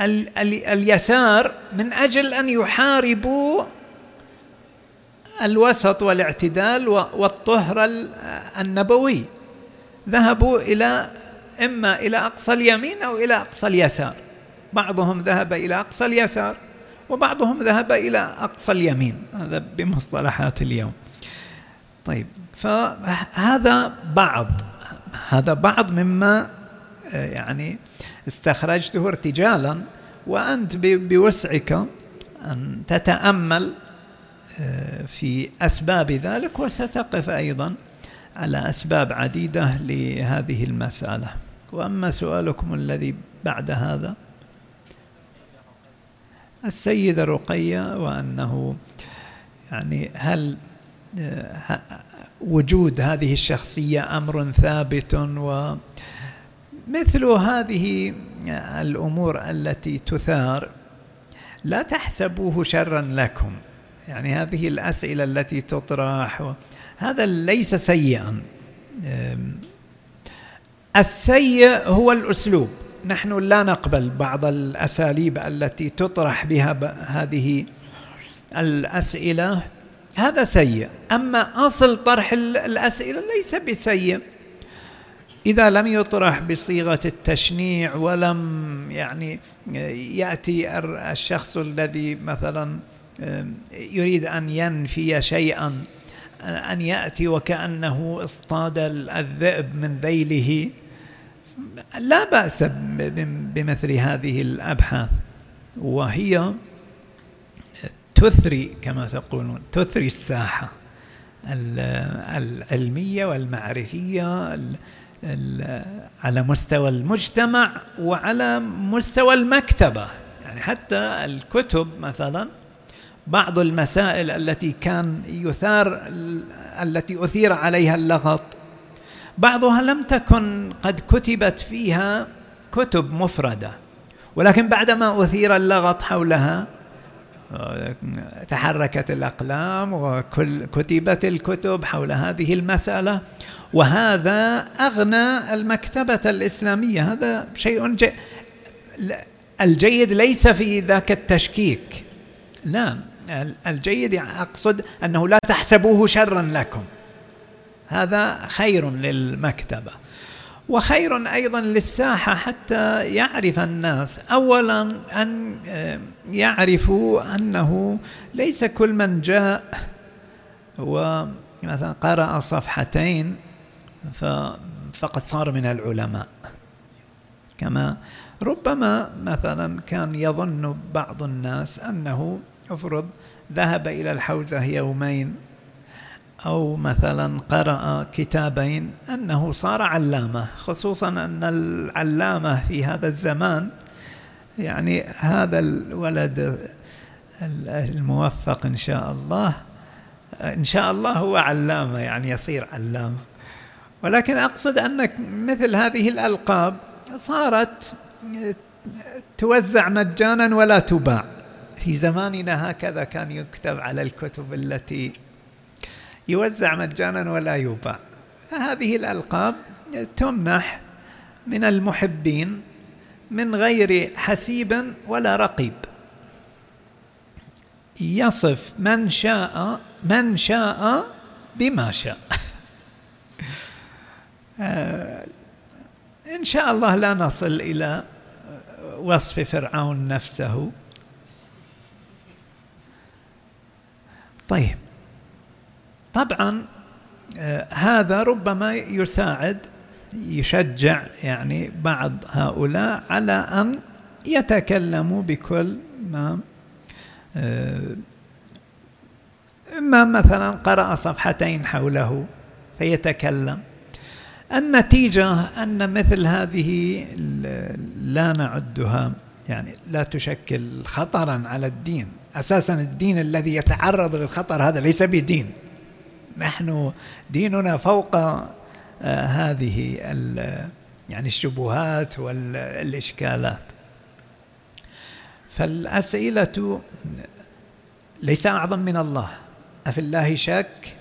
ال ال اليسار من أجل أن يحاربوا الوسط والاعتدال والطهر النبوي. ذهبوا إلى إما إلى أقصى اليمين أو إلى أقصى اليسار. بعضهم ذهب إلى أقصى اليسار وبعضهم ذهب إلى أقصى اليمين. هذا بمصطلحات اليوم. طيب فهذا بعض هذا بعض مما يعني استخرجته ارتجالا وأنت بوسعك أن تتأمل في أسباب ذلك وستقف أيضا على أسباب عديدة لهذه المسألة. وأما سؤالكم الذي بعد هذا؟ السيدة رقية وأنه يعني هل وجود هذه الشخصية أمر ثابت و مثل هذه الأمور التي تثار لا تحسبوه شرا لكم. يعني هذه الأسئلة التي تطرح هذا ليس سيئا. السيء هو الأسلوب. نحن لا نقبل بعض الأساليب التي تطرح بها هذه الأسئلة. هذا سيء. أما أصل طرح الأسئلة ليس بسيء. إذا لم يطرح بصيغة التشنيع ولم يعني يأتي الشخص الذي مثلا يريد أن ينفي شيئا أن يأتي وكأنه اصطاد الذئب من ذيله لا بأس بمثل هذه الأبحاث. وهي تثري كما تقولون تثري الساحة العلمية والمعرفية على مستوى المجتمع وعلى مستوى المكتبة. يعني حتى الكتب مثلا بعض المسائل التي كان يثار التي أثير عليها اللغط بعضها لم تكن قد كتبت فيها كتب مفردة. ولكن بعدما أثير اللغط حولها تحركت الأقلام وكل كتبت الكتب حول هذه المسألة وهذا أغنى المكتبة الإسلامية. هذا شيء جي الجيد ليس في ذاك التشكيك. لا الجيد أقصد أنه لا تحسبوه شرا لكم. هذا خير للمكتبة. وخير أيضا للساحة حتى يعرف الناس. أولا أن يعرفوا أنه ليس كل من جاء ومثلا قرأ صفحتين فقد صار من العلماء. كما ربما مثلا كان يظن بعض الناس أنه افرض ذهب إلى الحوزة يومين أو مثلا قرأ كتابين أنه صار علامة خصوصا أن العلامة في هذا الزمان يعني هذا الولد الموفق إن شاء الله إن شاء الله هو علامة يعني يصير علامة. ولكن أقصد أن مثل هذه الألقاب صارت توزع مجانا ولا تباع. في زماننا هكذا كان يكتب على الكتب التي يوزع مجانا ولا يباع فهذه الألقاب تمنح من المحبين من غير حسيب ولا رقيب. يصف من شاء من شاء بما شاء. آه، إن شاء الله لا نصل إلى وصف فرعون نفسه. طيب طبعا آه، هذا ربما يساعد يشجع يعني بعض هؤلاء على أن يتكلموا بكل ما إما آه، مثلا قرأ صفحتين حوله فيتكلم. النتيجة أن مثل هذه لا نعدها يعني لا تشكل خطرا على الدين. أساسا الدين الذي يتعرض للخطر هذا ليس بدين. نحن ديننا فوق آه، هذه يعني الشبهات والإشكالات. فالأسئلة ليس أعظم من الله أفي الله شك؟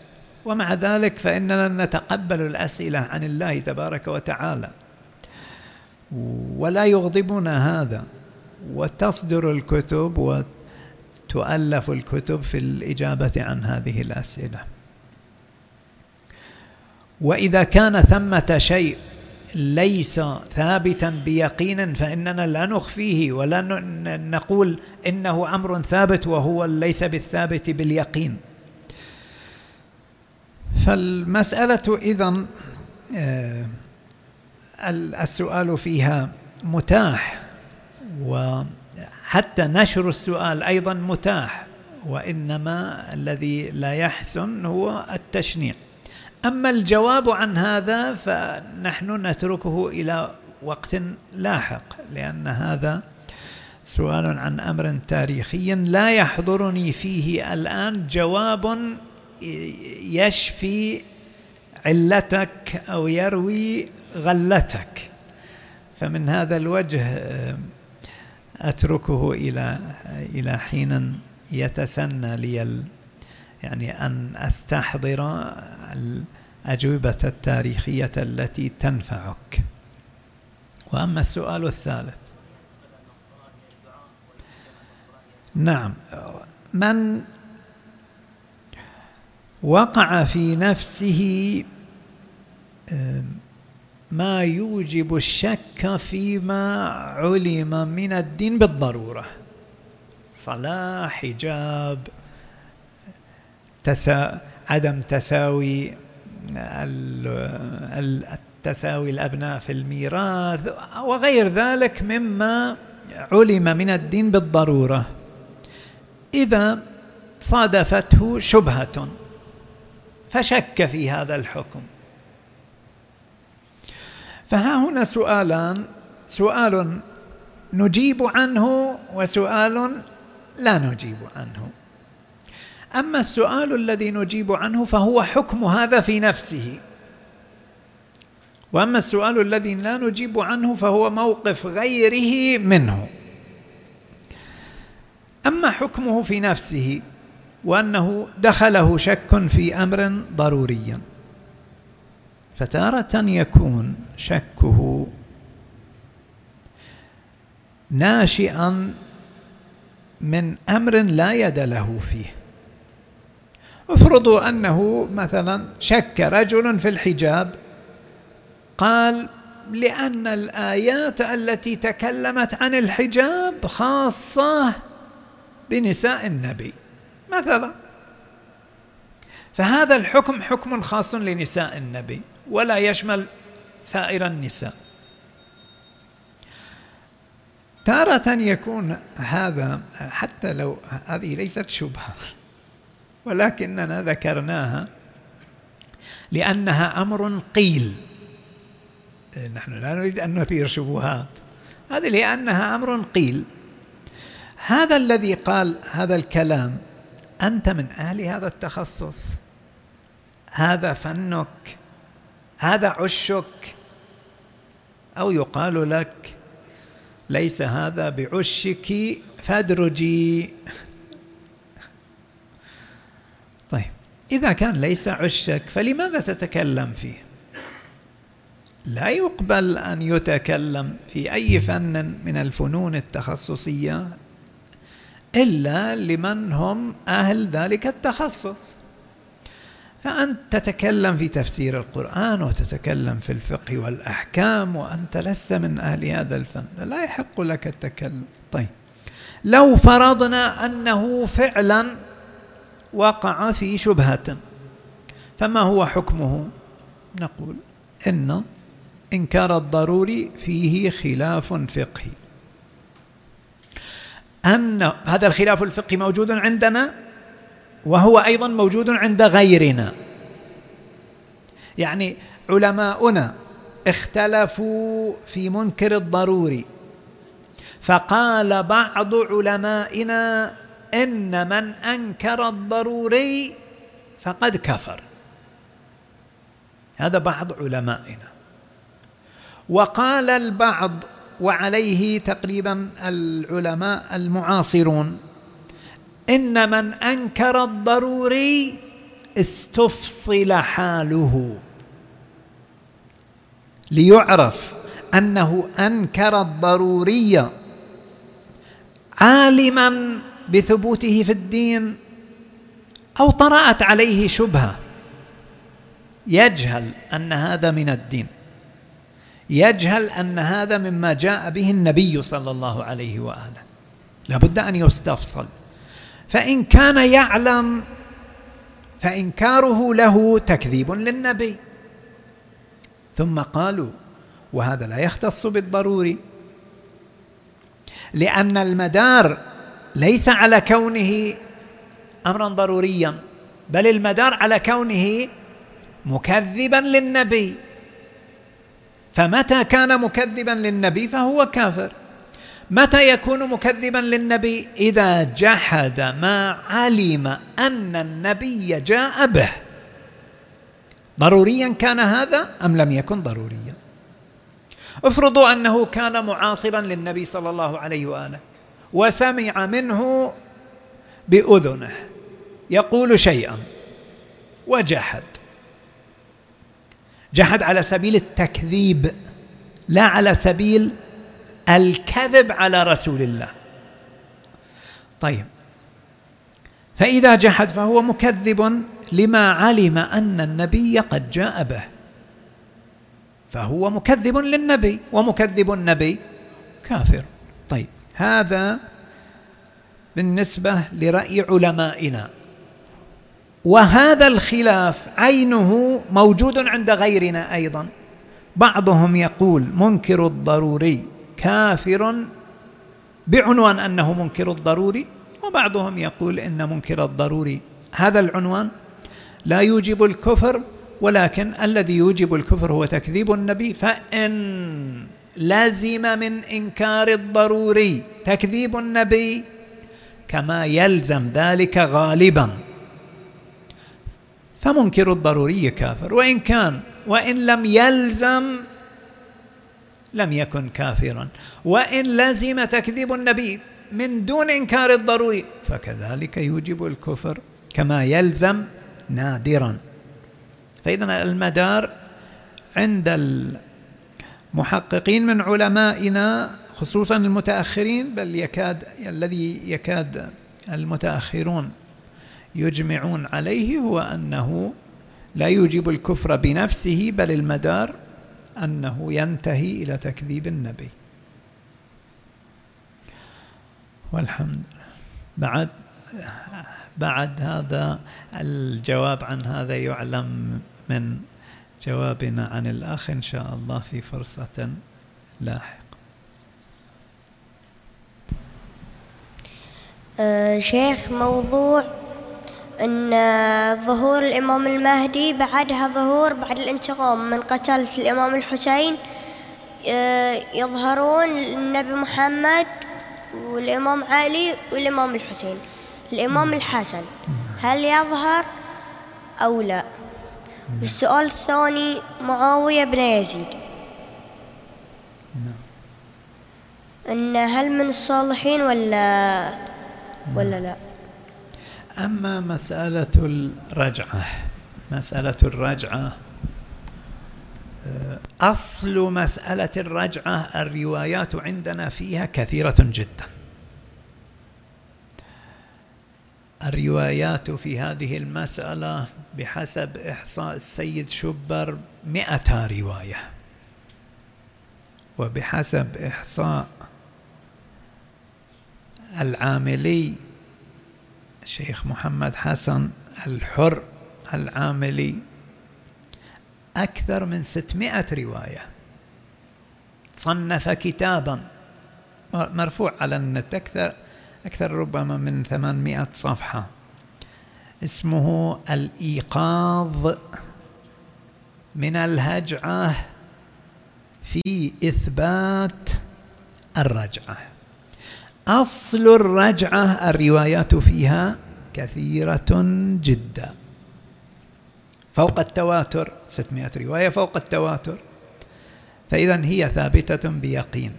ومع ذلك فإننا نتقبل الأسئلة عن الله تبارك وتعالى. ولا يغضبنا هذا. وتصدر الكتب وتؤلف الكتب في الإجابة عن هذه الأسئلة. وإذا كان ثمة شيء ليس ثابتا بيقين فإننا لا نخفيه ولا نقول إنه أمر ثابت وهو ليس بالثابت باليقين. فالمسألة إذا آه، السؤال فيها متاح وحتى نشر السؤال أيضا متاح وإنما الذي لا يحسن هو التشنيع أما الجواب عن هذا فنحن نتركه إلى وقت لاحق لأن هذا سؤال عن أمر تاريخي لا يحضرني فيه الآن. جواب يشفي علتك أو يروي غلتك. فمن هذا الوجه أتركه إلى إلى حين يتسنى لي يعني أن أستحضر الأجوبة التاريخية التي تنفعك. وأما السؤال الثالث. نعم. من وقع في نفسه ما يوجب الشك فيما علم من الدين بالضرورة؟ صلاه حجاب تسا عدم تساوي تساوي الأبناء في الميراث وغير ذلك مما علم من الدين بالضرورة. إذا صادفته شبهة فشك في هذا الحكم. فها هنا سؤالان سؤال نجيب عنه وسؤال لا نجيب عنه. أما السؤال الذي نجيب عنه فهو حكم هذا في نفسه. وأما السؤال الذي لا نجيب عنه فهو موقف غيره منه. أما حكمه في نفسه وأنه دخله شك في أمر ضروري فتارة يكون شكه ناشئا من أمر لا يد له فيه. افرضوا أنه مثلا شك رجل في الحجاب قال لأن الآيات التي تكلمت عن الحجاب خاصة بنساء النبي مثلا. فهذا الحكم حكم خاص لنساء النبي ولا يشمل سائر النساء. تارة يكون هذا حتى لو هذه ليست شبهة. ولكننا ذكرناها لأنها أمر قيل. نحن لا نريد أن نثير شبهات. هذه لأنها أمر قيل. هذا الذي قال هذا الكلام أنت من أهل هذا التخصص. هذا فنك. هذا عشك. أو يقال لك ليس هذا بعشك فادرجي طيب إذا كان ليس عشك فلماذا تتكلم فيه؟ لا يقبل أن يتكلم في أي فن من الفنون التخصصية إلا لمن هم أهل ذلك التخصص. فأنت تتكلم في تفسير القرآن وتتكلم في الفقه والأحكام وأنت لست من أهل هذا الفن لا يحق لك التكلم. طيب لو فرضنا أنه فعلا وقع في شبهة. فما هو حكمه؟ نقول إن إنكار الضروري فيه خلاف فقهي أن هذا الخلاف الفقهي موجود عندنا وهو أيضا موجود عند غيرنا. يعني علماؤنا اختلفوا في منكر الضروري فقال بعض علمائنا إن من أنكر الضروري فقد كفر. هذا بعض علمائنا. وقال البعض وعليه تقريبا العلماء المعاصرون إن من أنكر الضروري استفصل حاله. ليعرف أنه أنكر الضروري عالما بثبوته في الدين أو طرأت عليه شبهة. يجهل أن هذا من الدين. يجهل أن هذا مما جاء به النبي صلى الله عليه وآله. لابد أن يستفصل. فإن كان يعلم فإنكاره له تكذيب للنبي. ثم قالوا وهذا لا يختص بالضروري. لأن المدار ليس على كونه أمرا ضروريا بل المدار على كونه مكذبا للنبي. فمتى كان مكذبا للنبي فهو كافر. متى يكون مكذبا للنبي؟ إذا جحد ما علم أن النبي جاء به. ضروريا كان هذا أم لم يكن ضروريا؟ افرضوا أنه كان معاصرا للنبي صلى الله عليه وآله. وسمع منه بأذنه يقول شيئا وجحد. جحد على سبيل التكذيب لا على سبيل الكذب على رسول الله. طيب فإذا جحد فهو مكذب لما علم أن النبي قد جاء به. فهو مكذب للنبي ومكذب النبي كافر. طيب هذا بالنسبة لرأي علمائنا. وهذا الخلاف عينه موجود عند غيرنا أيضا. بعضهم يقول منكر الضروري كافر بعنوان أنه منكر الضروري وبعضهم يقول إن منكر الضروري هذا العنوان لا يوجب الكفر ولكن الذي يوجب الكفر هو تكذيب النبي فإن لزم من إنكار الضروري. تكذيب النبي كما يلزم ذلك غالبا. فمنكر الضروري كافر. وإن كان وإن لم يلزم لم يكن كافرا. وإن لزم تكذيب النبي من دون إنكار الضروري فكذلك يوجب الكفر كما يلزم نادرا. فإذا المدار عند المحققين من علمائنا خصوصا المتأخرين بل يكاد الذي يكاد المتأخرون يجمعون عليه هو أنه لا يوجب الكفر بنفسه بل المدار أنه ينتهي إلى تكذيب النبي. والحمد بعد بعد هذا الجواب عن هذا يعلم من جوابنا عن الأخ إن شاء الله في فرصة لاحقة. أه شيخ موضوع أن ظهور الإمام المهدي بعدها ظهور بعد الانتقام من قتالة الإمام الحسين آه، يظهرون النبي محمد والإمام علي والإمام الحسين الإمام الحسن. هل يظهر أو لا؟ السؤال الثاني معاوية بن يزيد. أن هل من الصالحين ولا ولا لا؟ أما مسألة الرجعة مسألة الرجعة أصل مسألة الرجعة الروايات عندنا فيها كثيرة جدا. الروايات في هذه المسألة بحسب إحصاء السيد شبر مئة رواية. وبحسب إحصاء العاملي الشيخ محمد حسن الحر العاملي أكثر من ستمائة رواية. صنف كتابا مرفوع على النت أكثر أكثر ربما من ثمانمائة صفحة. اسمه الإيقاظ من الهجعة في إثبات الرجعة. أصل الرجعة الروايات فيها كثيرة جدا. فوق التواتر 600 رواية فوق التواتر. فإذا هي ثابتة بيقين.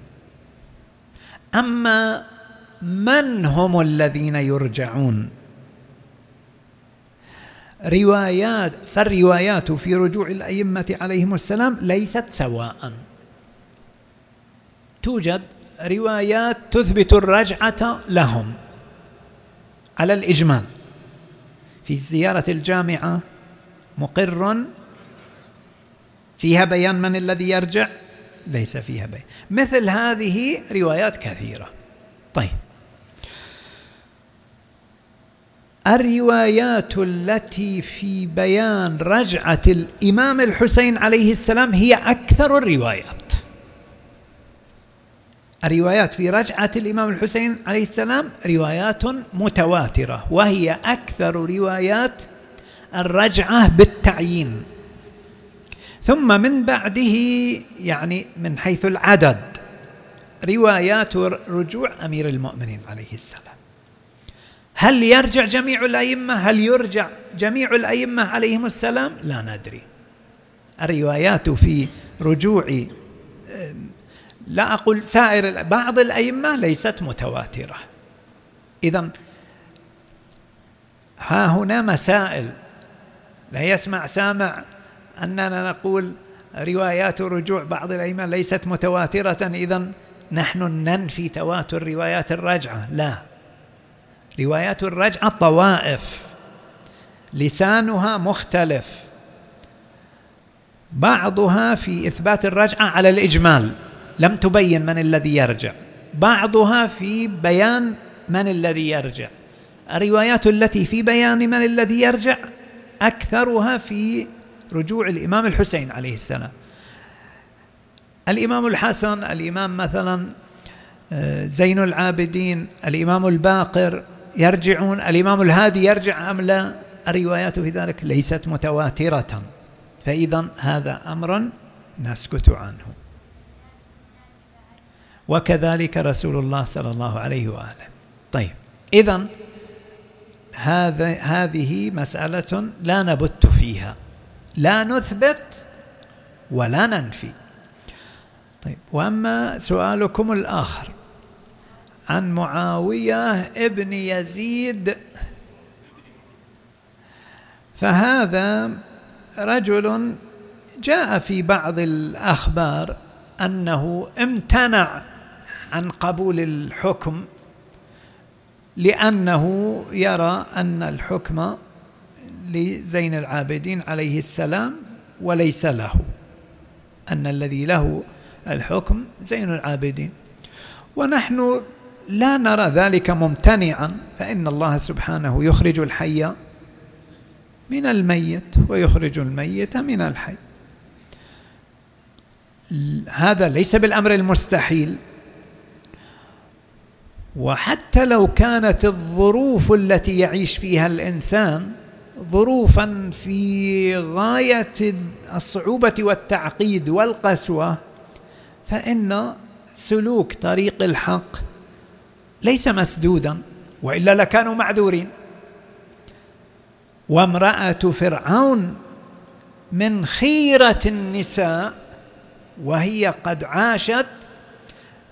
أما من هم الذين يرجعون؟ روايات فالروايات في رجوع الأئمة عليهم السلام ليست سواء. توجد روايات تثبت الرجعة لهم على الإجمال. في زيارة الجامعة مقر فيها بيان من الذي يرجع؟ ليس فيها بيان. مثل هذه روايات كثيرة. طيب. الروايات التي في بيان رجعة الإمام الحسين عليه السلام هي أكثر الروايات. الروايات في رجعة الإمام الحسين عليه السلام روايات متواترة وهي أكثر روايات الرجعة بالتعيين. ثم من بعده يعني من حيث العدد روايات رجوع أمير المؤمنين عليه السلام. هل يرجع جميع الأئمة؟ هل يرجع جميع الأئمة عليهم السلام؟ لا ندري. الروايات في رجوع لا أقول سائر بعض الأئمة ليست متواترة. إذا ها هنا مسائل. لا يسمع سامع أننا نقول روايات رجوع بعض الأئمة ليست متواترة إذا نحن ننفي تواتر روايات الرجعة. لا. روايات الرجعة طوائف. لسانها مختلف. بعضها في إثبات الرجعة على الإجمال. لم تبين من الذي يرجع. بعضها في بيان من الذي يرجع. الروايات التي في بيان من الذي يرجع أكثرها في رجوع الإمام الحسين عليه السلام. الإمام الحسن الإمام مثلا آه، زين العابدين الإمام الباقر يرجعون الإمام الهادي يرجع أم لا؟ الروايات في ذلك ليست متواترة. فإذا هذا أمر نسكت عنه. وكذلك رسول الله صلى الله عليه وآله. طيب اذا هذا هذه مسألة لا نبت فيها. لا نثبت ولا ننفي. طيب وأما سؤالكم الآخر. عن معاوية ابن يزيد. فهذا رجل جاء في بعض الأخبار أنه امتنع عن قبول الحكم لأنه يرى أن الحكم لزين العابدين عليه السلام وليس له أن الذي له الحكم زين العابدين. ونحن لا نرى ذلك ممتنعا فإن الله سبحانه يخرج الحي من الميت ويخرج الميت من الحي. هذا ليس بالأمر المستحيل. وحتى لو كانت الظروف التي يعيش فيها الإنسان ظروفا في غاية الصعوبة والتعقيد والقسوة فإن سلوك طريق الحق ليس مسدودا وإلا لكانوا معذورين. وامرأة فرعون من خيرة النساء وهي قد عاشت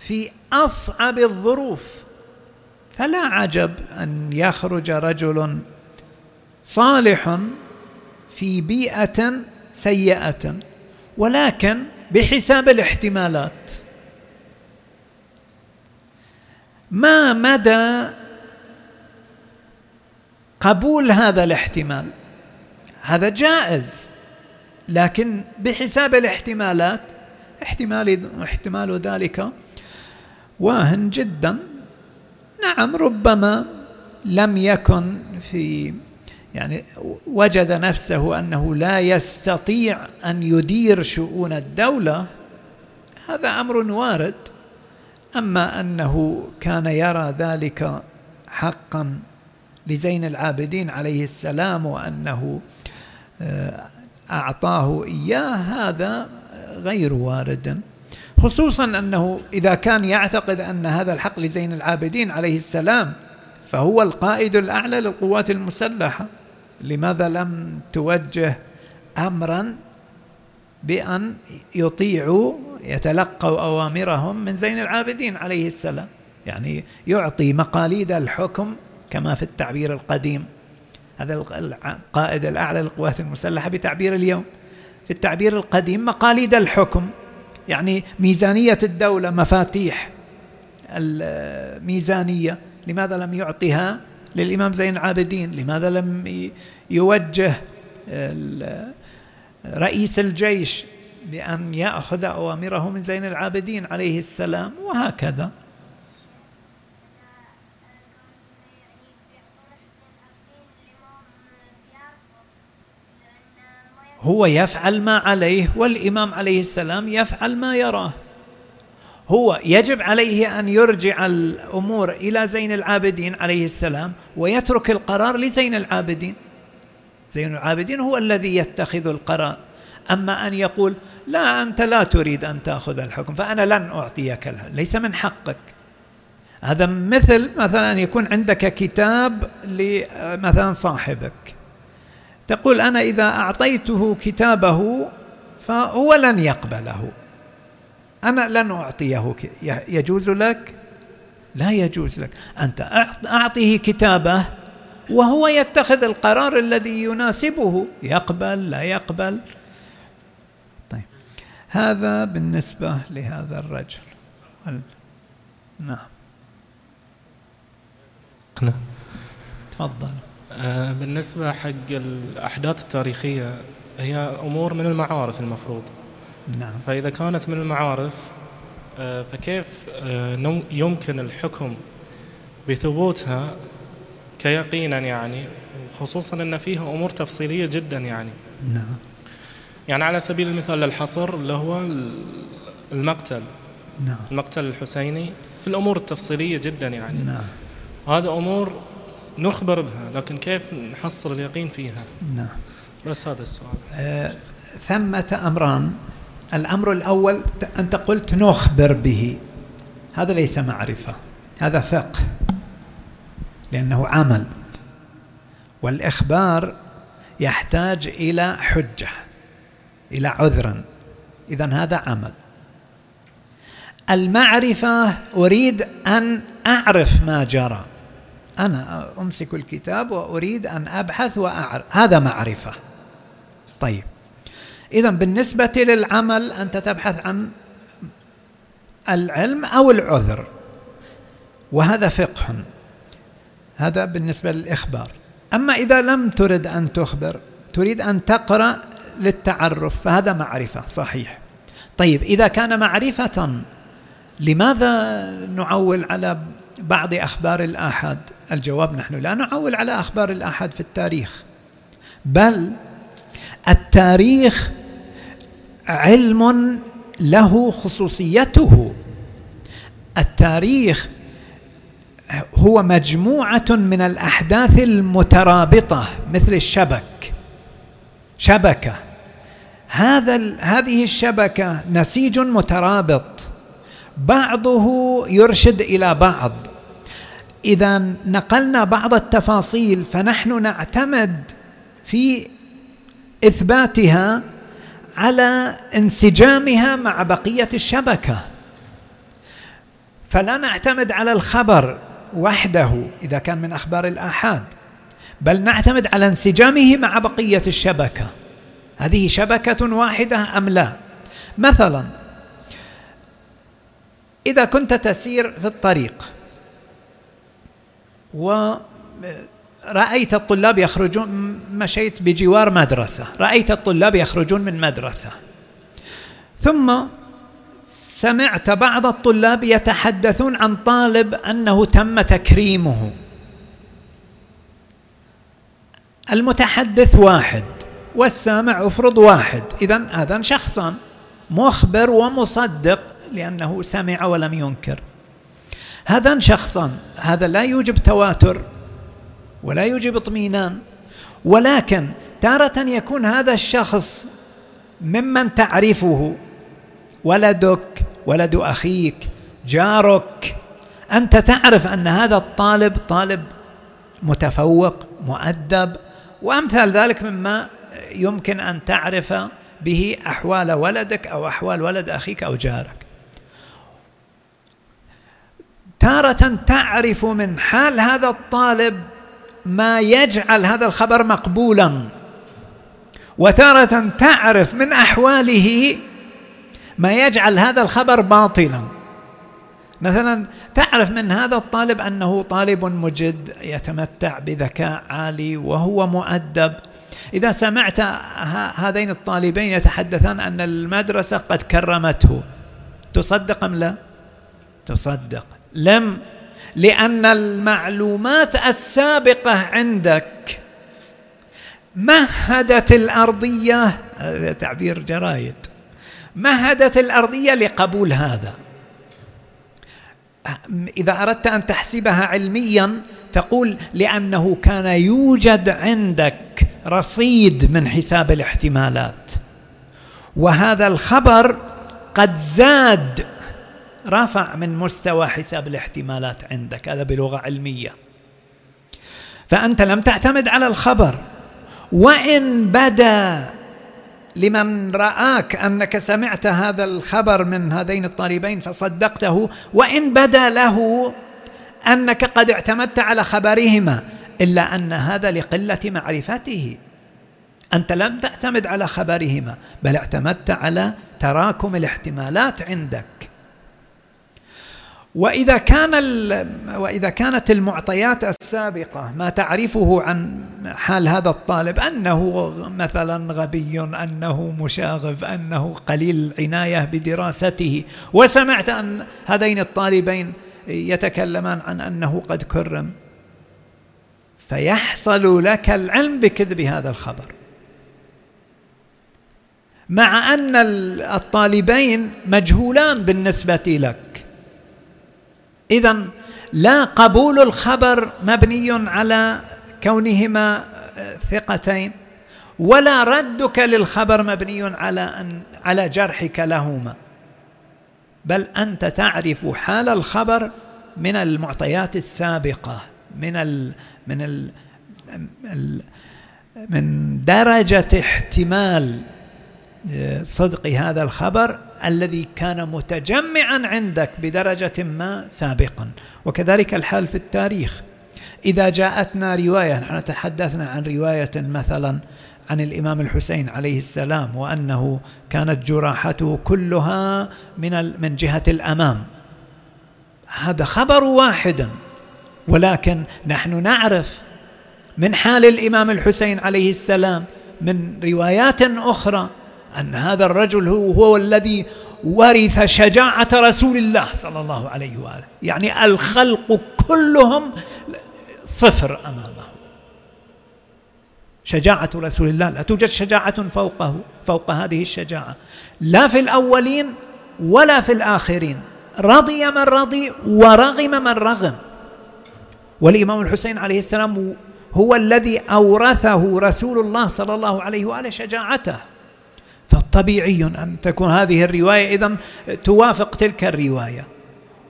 في أصعب الظروف. فلا عجب أن يخرج رجل صالح في بيئة سيئة ولكن بحساب الاحتمالات. ما مدى قبول هذا الاحتمال؟ هذا جائز لكن بحساب الاحتمالات احتمال احتمال ذلك واهن جدا. نعم ربما لم يكن في يعني وجد نفسه أنه لا يستطيع أن يدير شؤون الدولة هذا أمر وارد. أما أنه كان يرى ذلك حقا لزين العابدين عليه السلام وأنه آه، أعطاه إياه هذا غير وارد. خصوصا أنه إذا كان يعتقد أن هذا الحق لزين العابدين عليه السلام فهو القائد الأعلى للقوات المسلحة. لماذا لم توجه امرا بأن يطيعوا يتلقوا أوامرهم من زين العابدين عليه السلام. يعني يعطي مقاليد الحكم كما في التعبير القديم. هذا القائد الأعلى للقوات المسلحة بتعبير اليوم. في التعبير القديم مقاليد الحكم يعني ميزانية الدولة مفاتيح الميزانيه لماذا لم يعطها للإمام زين العابدين؟ لماذا لم يوجه رئيس الجيش بأن يأخذ أوامره من زين العابدين عليه السلام وهكذا. هو يفعل ما عليه والإمام عليه السلام يفعل ما يراه. هو يجب عليه أن يرجع الأمور إلى زين العابدين عليه السلام ويترك القرار لزين العابدين. زين العابدين هو الذي يتخذ القرار. أما أن يقول لا أنت لا تريد أن تأخذ الحكم فأنا لن أعطيك الحكم ليس من حقك. هذا مثل مثلا يكون عندك كتاب لمثلا صاحبك. تقول أنا إذا أعطيته كتابه فهو لن يقبله. أنا لن أعطيه يجوز لك؟ لا يجوز لك. أنت أعطيه كتابه وهو يتخذ القرار الذي يناسبه. يقبل لا يقبل. هذا بالنسبة لهذا الرجل. نعم. نعم. تفضل. آه، بالنسبة حق الأحداث التاريخية هي أمور من المعارف المفروض. نعم. فإذا كانت من المعارف آه، فكيف آه، يمكن الحكم بثبوتها كيقينا يعني؟ خصوصا أن فيها أمور تفصيلية جدا يعني. نعم. يعني على سبيل المثال للحصر اللي هو المقتل. نعم. المقتل الحسيني في الأمور التفصيلية جدا يعني. نعم. هذا أمور نخبر بها لكن كيف نحصل اليقين فيها؟ نعم. بس هذا السؤال. آه ثمة أمران. الأمر الأول أنت قلت نخبر به. هذا ليس معرفة هذا فقه لأنه عمل. والإخبار يحتاج إلى حجة. إلى عذر إذا هذا عمل. المعرفة أريد أن أعرف ما جرى. أنا أمسك الكتاب وأريد أن أبحث وأعرف. هذا معرفة. طيب. إذا بالنسبة للعمل أنت تبحث عن العلم أو العذر. وهذا فقه. هذا بالنسبة للإخبار. أما إذا لم ترد أن تخبر تريد أن تقرأ للتعرف فهذا معرفة صحيح. طيب إذا كان معرفة لماذا نعول على بعض أخبار الآحاد؟ الجواب نحن لا نعول على أخبار الآحاد في التاريخ بل التاريخ علم له خصوصيته. التاريخ هو مجموعة من الأحداث المترابطة مثل الشبك. شبكة. هذا هذه الشبكة نسيج مترابط. بعضه يرشد إلى بعض. إذا نقلنا بعض التفاصيل فنحن نعتمد في إثباتها على انسجامها مع بقية الشبكة. فلا نعتمد على الخبر وحده إذا كان من أخبار الآحاد. بل نعتمد على انسجامه مع بقية الشبكة. هذه شبكة واحدة أم لا؟ مثلا إذا كنت تسير في الطريق ورأيت الطلاب يخرجون مشيت بجوار مدرسة رأيت الطلاب يخرجون من مدرسة ثم سمعت بعض الطلاب يتحدثون عن طالب أنه تم تكريمه. المتحدث واحد والسامع افرض واحد. إذا هذا شخصان مخبر ومصدق لأنه سمع ولم ينكر. هذان شخصان هذا لا يوجب تواتر ولا يوجب اطمئنان ولكن تارة يكون هذا الشخص ممن تعرفه ولدك ولد أخيك جارك أنت تعرف أن هذا الطالب طالب متفوق مؤدب وأمثال ذلك مما يمكن أن تعرف به أحوال ولدك أو أحوال ولد أخيك أو جارك. تارة تعرف من حال هذا الطالب ما يجعل هذا الخبر مقبولا. وتارة تعرف من أحواله ما يجعل هذا الخبر باطلا. مثلا تعرف من هذا الطالب أنه طالب مجد يتمتع بذكاء عالي وهو مؤدب؟ إذا سمعت هذين الطالبين يتحدثان أن المدرسة قد كرمته تصدق أم لا؟ تصدق. لم لأن المعلومات السابقة عندك مهدت الأرضية هذا تعبير جرايد مهدت الأرضية لقبول هذا. إذا أردت أن تحسبها علميا تقول لأنه كان يوجد عندك رصيد من حساب الاحتمالات. وهذا الخبر قد زاد رفع من مستوى حساب الاحتمالات عندك. هذا بلغة علمية. فأنت لم تعتمد على الخبر. وإن بدا لمن رآك أنك سمعت هذا الخبر من هذين الطالبين فصدقته وإن بدا له أنك قد اعتمدت على خبرهما إلا أن هذا لقلة معرفته. أنت لم تعتمد على خبرهما بل اعتمدت على تراكم الاحتمالات عندك. وإذا كان وإذا كانت المعطيات السابقة ما تعرفه عن حال هذا الطالب أنه مثلا غبي أنه مشاغب أنه قليل العناية بدراسته. وسمعت أن هذين الطالبين يتكلمان عن أنه قد كرم. فيحصل لك العلم بكذب هذا الخبر. مع أن الطالبين مجهولان بالنسبة لك. إذا لا قبول الخبر مبني على كونهما ثقتين ولا ردك للخبر مبني على أن على جرحك لهما. بل أنت تعرف حال الخبر من المعطيات السابقة من ال من ال من درجة احتمال صدق هذا الخبر الذي كان متجمعا عندك بدرجة ما سابقا. وكذلك الحال في التاريخ. إذا جاءتنا رواية نحن تحدثنا عن رواية مثلا عن الإمام الحسين عليه السلام وأنه كانت جراحته كلها من من جهة الأمام. هذا خبر واحد ولكن نحن نعرف من حال الإمام الحسين عليه السلام من روايات أخرى أن هذا الرجل هو, هو الذي ورث شجاعة رسول الله صلى الله عليه وآله. يعني الخلق كلهم صفر أمامه. شجاعة رسول الله لا توجد شجاعة فوقه فوق هذه الشجاعة. لا في الأولين ولا في الآخرين. رضي من رضي ورغم من رغم. والإمام الحسين عليه السلام هو الذي أورثه رسول الله صلى الله عليه وآله شجاعته. فالطبيعي أن تكون هذه الرواية إذا توافق تلك الرواية.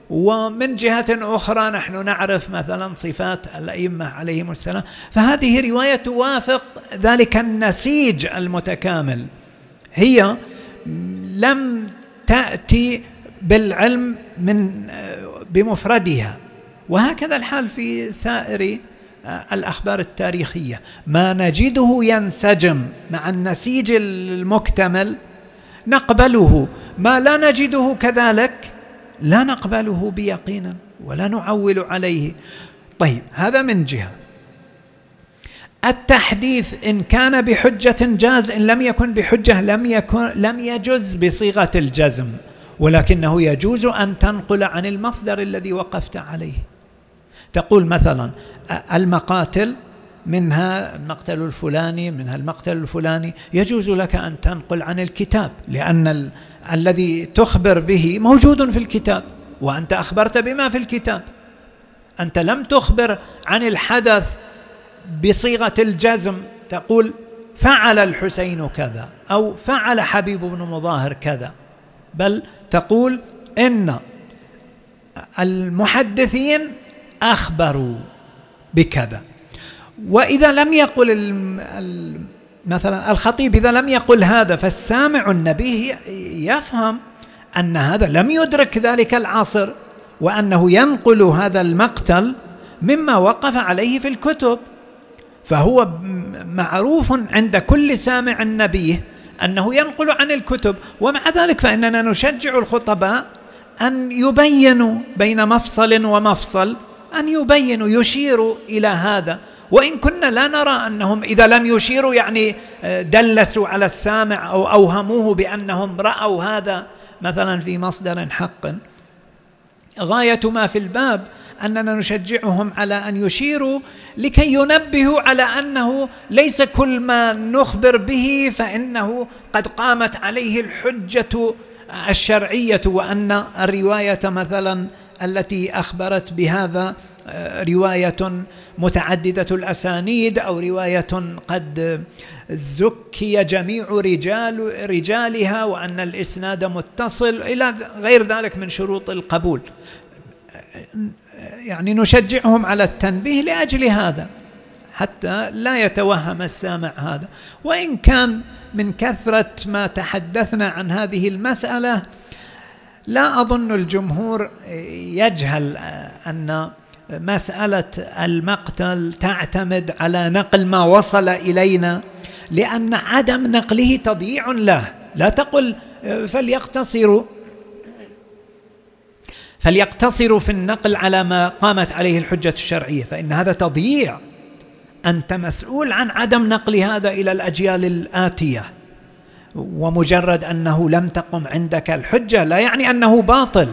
ومن جهة أخرى نحن نعرف مثلا صفات الأئمة عليهم السلام. فهذه رواية توافق ذلك النسيج المتكامل. هي لم تأتي بالعلم من بمفردها. وهكذا الحال في سائر الأخبار التاريخية. ما نجده ينسجم مع النسيج المكتمل نقبله. ما لا نجده كذلك لا نقبله بيقين ولا نعول عليه. طيب هذا من جهة. التحديث إن كان بحجة جاز إن لم يكن بحجة لم يكن لم يجز بصيغة الجزم ولكنه يجوز أن تنقل عن المصدر الذي وقفت عليه. تقول مثلا المقاتل منها المقتل الفلاني منها المقتل الفلاني. يجوز لك أن تنقل عن الكتاب لأن الذي تخبر به موجود في الكتاب وأنت أخبرت بما في الكتاب. أنت لم تخبر عن الحدث بصيغة الجزم. تقول فعل الحسين كذا أو فعل حبيب بن مظاهر كذا. بل تقول إن المحدثين أخبروا. بكذا. وإذا لم يقل مثلا الخطيب إذا لم يقل هذا فالسامع النبي يفهم أن هذا لم يدرك ذلك العصر وأنه ينقل هذا المقتل مما وقف عليه في الكتب. فهو معروف عند كل سامع النبي أنه ينقل عن الكتب. ومع ذلك فإننا نشجع الخطباء أن يبينوا بين مفصل ومفصل. أن يبينوا يشيروا إلى هذا. وإن كنا لا نرى أنهم إذا لم يشيروا يعني آه، دلسوا على السامع أو أوهموه بأنهم رأوا هذا مثلا في مصدر حق. غاية ما في الباب أننا نشجعهم على أن يشيروا لكي ينبهوا على أنه ليس كل ما نخبر به فإنه قد قامت عليه الحجة الشرعية وأن الرواية مثلا التي أخبرت بهذا آه، رواية متعددة الأسانيد أو رواية قد زكي جميع رجال رجالها وأن الإسناد متصل إلى غير ذلك من شروط القبول. يعني نشجعهم على التنبيه لأجل هذا حتى لا يتوهم السامع هذا. وإن كان من كثرة ما تحدثنا عن هذه المسألة لا أظن الجمهور يجهل أن مسألة المقتل تعتمد على نقل ما وصل إلينا لأن عدم نقله تضييع له. لا تقل فليقتصروا. فليقتصروا في النقل على ما قامت عليه الحجة الشرعية فإن هذا تضييع. أنت مسؤول عن عدم نقل هذا إلى الأجيال الآتية. ومجرد أنه لم تقم عندك الحجة لا يعني أنه باطل.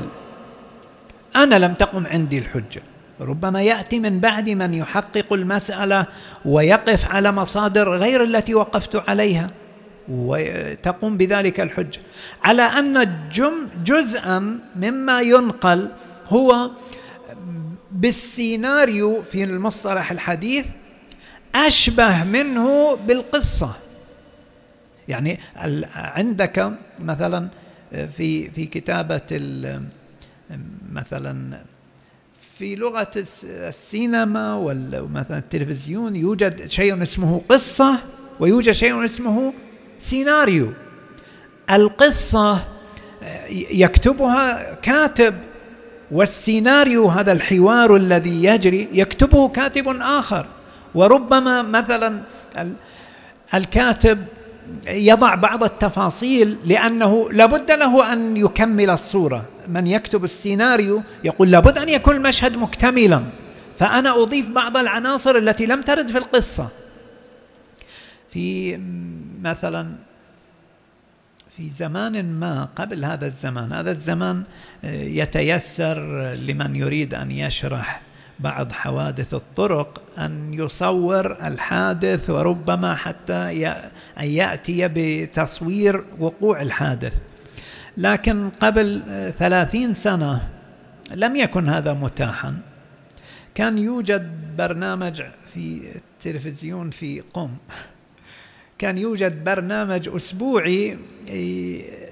أنا لم تقم عندي الحجة. ربما يأتي من بعد من يحقق المسألة ويقف على مصادر غير التي وقفت عليها وتقوم بذلك الحجة. على أن جزءا مما ينقل هو بالسيناريو في المصطلح الحديث أشبه منه بالقصة. يعني عندك مثلا في في كتابة مثلا في لغة السينما ومثلا التلفزيون يوجد شيء اسمه قصة ويوجد شيء اسمه سيناريو. القصة آه، يكتبها كاتب والسيناريو هذا الحوار الذي يجري يكتبه كاتب آخر. وربما مثلا الكاتب يضع بعض التفاصيل لأنه لابد له أن يكمل الصورة. من يكتب السيناريو يقول لابد أن يكون المشهد مكتملا. فأنا أضيف بعض العناصر التي لم ترد في القصة. في مثلا في زمان ما قبل هذا الزمان هذا الزمان آه، يتيسر لمن يريد أن يشرح بعض حوادث الطرق أن يصور الحادث وربما حتى أن يأتي بتصوير وقوع الحادث. لكن قبل ثلاثين سنة لم يكن هذا متاحا. كان يوجد برنامج في التلفزيون في قم. كان يوجد برنامج أسبوعي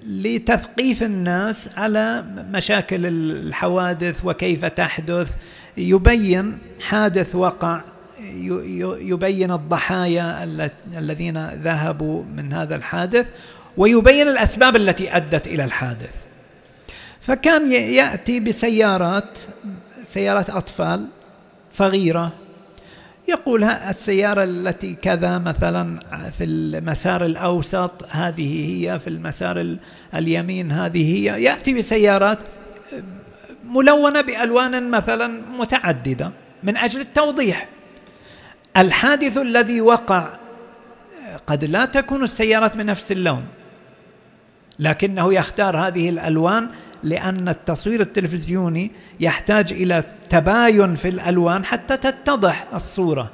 لتثقيف الناس على مشاكل الحوادث وكيف تحدث يبين حادث وقع يبين الضحايا الذين ذهبوا من هذا الحادث ويبين الأسباب التي أدت إلى الحادث. فكان يأتي بسيارات سيارات أطفال صغيرة. يقول السيارة التي كذا مثلا في المسار الأوسط هذه هي في المسار اليمين هذه هي. يأتي بسيارات ملونة بألوان مثلا متعددة من أجل التوضيح. الحادث الذي وقع قد لا تكون السيارات من نفس اللون لكنه يختار هذه الألوان لأن التصوير التلفزيوني يحتاج إلى تباين في الألوان حتى تتضح الصورة.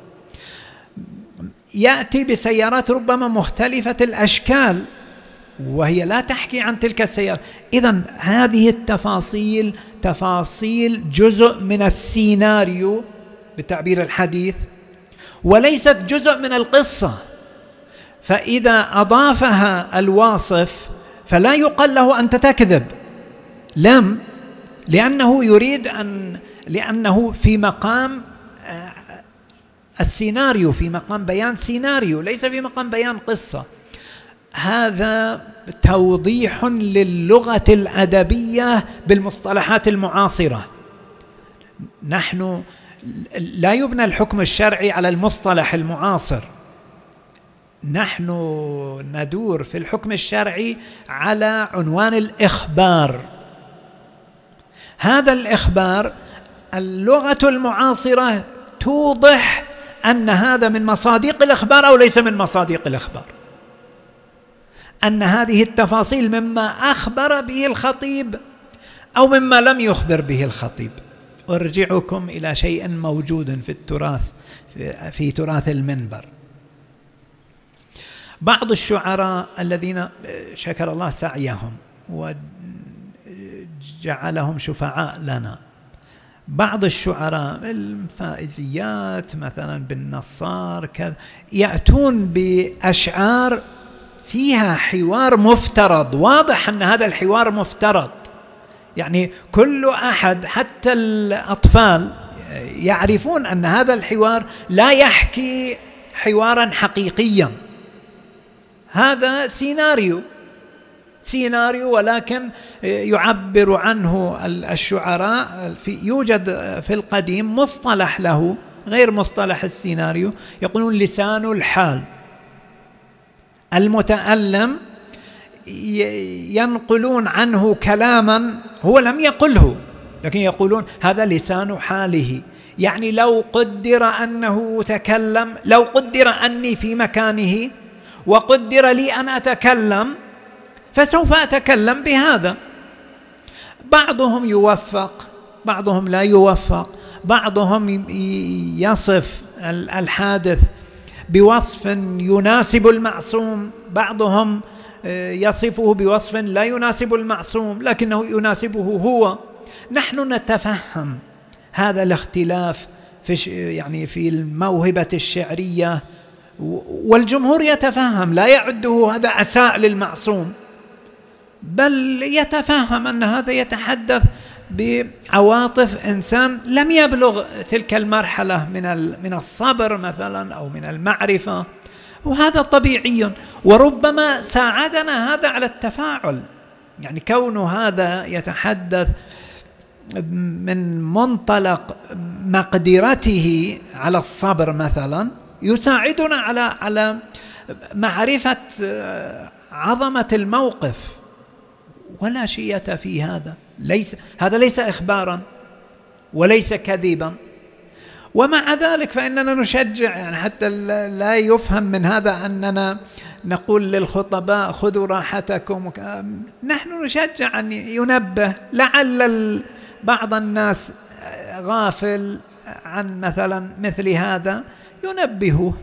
يأتي بسيارات ربما مختلفة الأشكال وهي لا تحكي عن تلك السيارة. إذا هذه التفاصيل تفاصيل جزء من السيناريو بالتعبير الحديث وليست جزء من القصة. فإذا أضافها الواصف فلا يقال له أنت تكذب. لم لأنه يريد أن لأنه في مقام آه، السيناريو في مقام بيان سيناريو ليس في مقام بيان قصة. هذا توضيح للغة الأدبية بالمصطلحات المعاصرة. نحن لا يبنى الحكم الشرعي على المصطلح المعاصر. نحن ندور في الحكم الشرعي على عنوان الإخبار. هذا الإخبار اللغة المعاصرة توضح أن هذا من مصادق الإخبار أو ليس من مصادق الإخبار. أن هذه التفاصيل مما أخبر به الخطيب أو مما لم يخبر به الخطيب. أرجعكم إلى شيء موجود في التراث في تراث المنبر. بعض الشعراء الذين شكر الله سعيهم جعلهم شفعاء لنا. بعض الشعراء الفائزيات مثلا بالنصار كذا يأتون بأشعار فيها حوار مفترض واضح أن هذا الحوار مفترض. يعني كل أحد حتى الأطفال يعرفون أن هذا الحوار لا يحكي حوارا حقيقيا. هذا سيناريو سيناريو ولكن يعبر عنه الشعراء في يوجد في القديم مصطلح له غير مصطلح السيناريو يقولون لسان الحال. المتألم ينقلون عنه كلاما هو لم يقله لكن يقولون هذا لسان حاله. يعني لو قدر أنه تكلم لو قدر أني في مكانه وقدر لي أن أتكلم فسوف أتكلم بهذا. بعضهم يوفق بعضهم لا يوفق بعضهم يصف الحادث بوصف يناسب المعصوم. بعضهم آه، يصفه بوصف لا يناسب المعصوم لكنه يناسبه هو. نحن نتفهم هذا الاختلاف في يعني في الموهبة الشعرية والجمهور يتفهم. لا يعده هذا أساء للمعصوم بل يتفهم أن هذا يتحدث بعواطف إنسان لم يبلغ تلك المرحلة من من الصبر مثلا أو من المعرفة وهذا طبيعي. وربما ساعدنا هذا على التفاعل. يعني كون هذا يتحدث من منطلق مقدرته على الصبر مثلا يساعدنا على على معرفة عظمة الموقف. ولا شية في هذا. ليس هذا ليس إخبارا وليس كذبا. ومع ذلك فإننا نشجع يعني حتى لا يفهم من هذا أننا نقول للخطباء خذوا راحتكم نحن نشجع أن ينبه. لعل بعض الناس غافل عن مثلا مثل هذا ينبهه.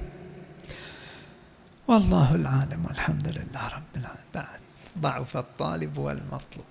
والله العالم والحمد لله رب العالمين. بعد ضعف الطالب والمطلوب.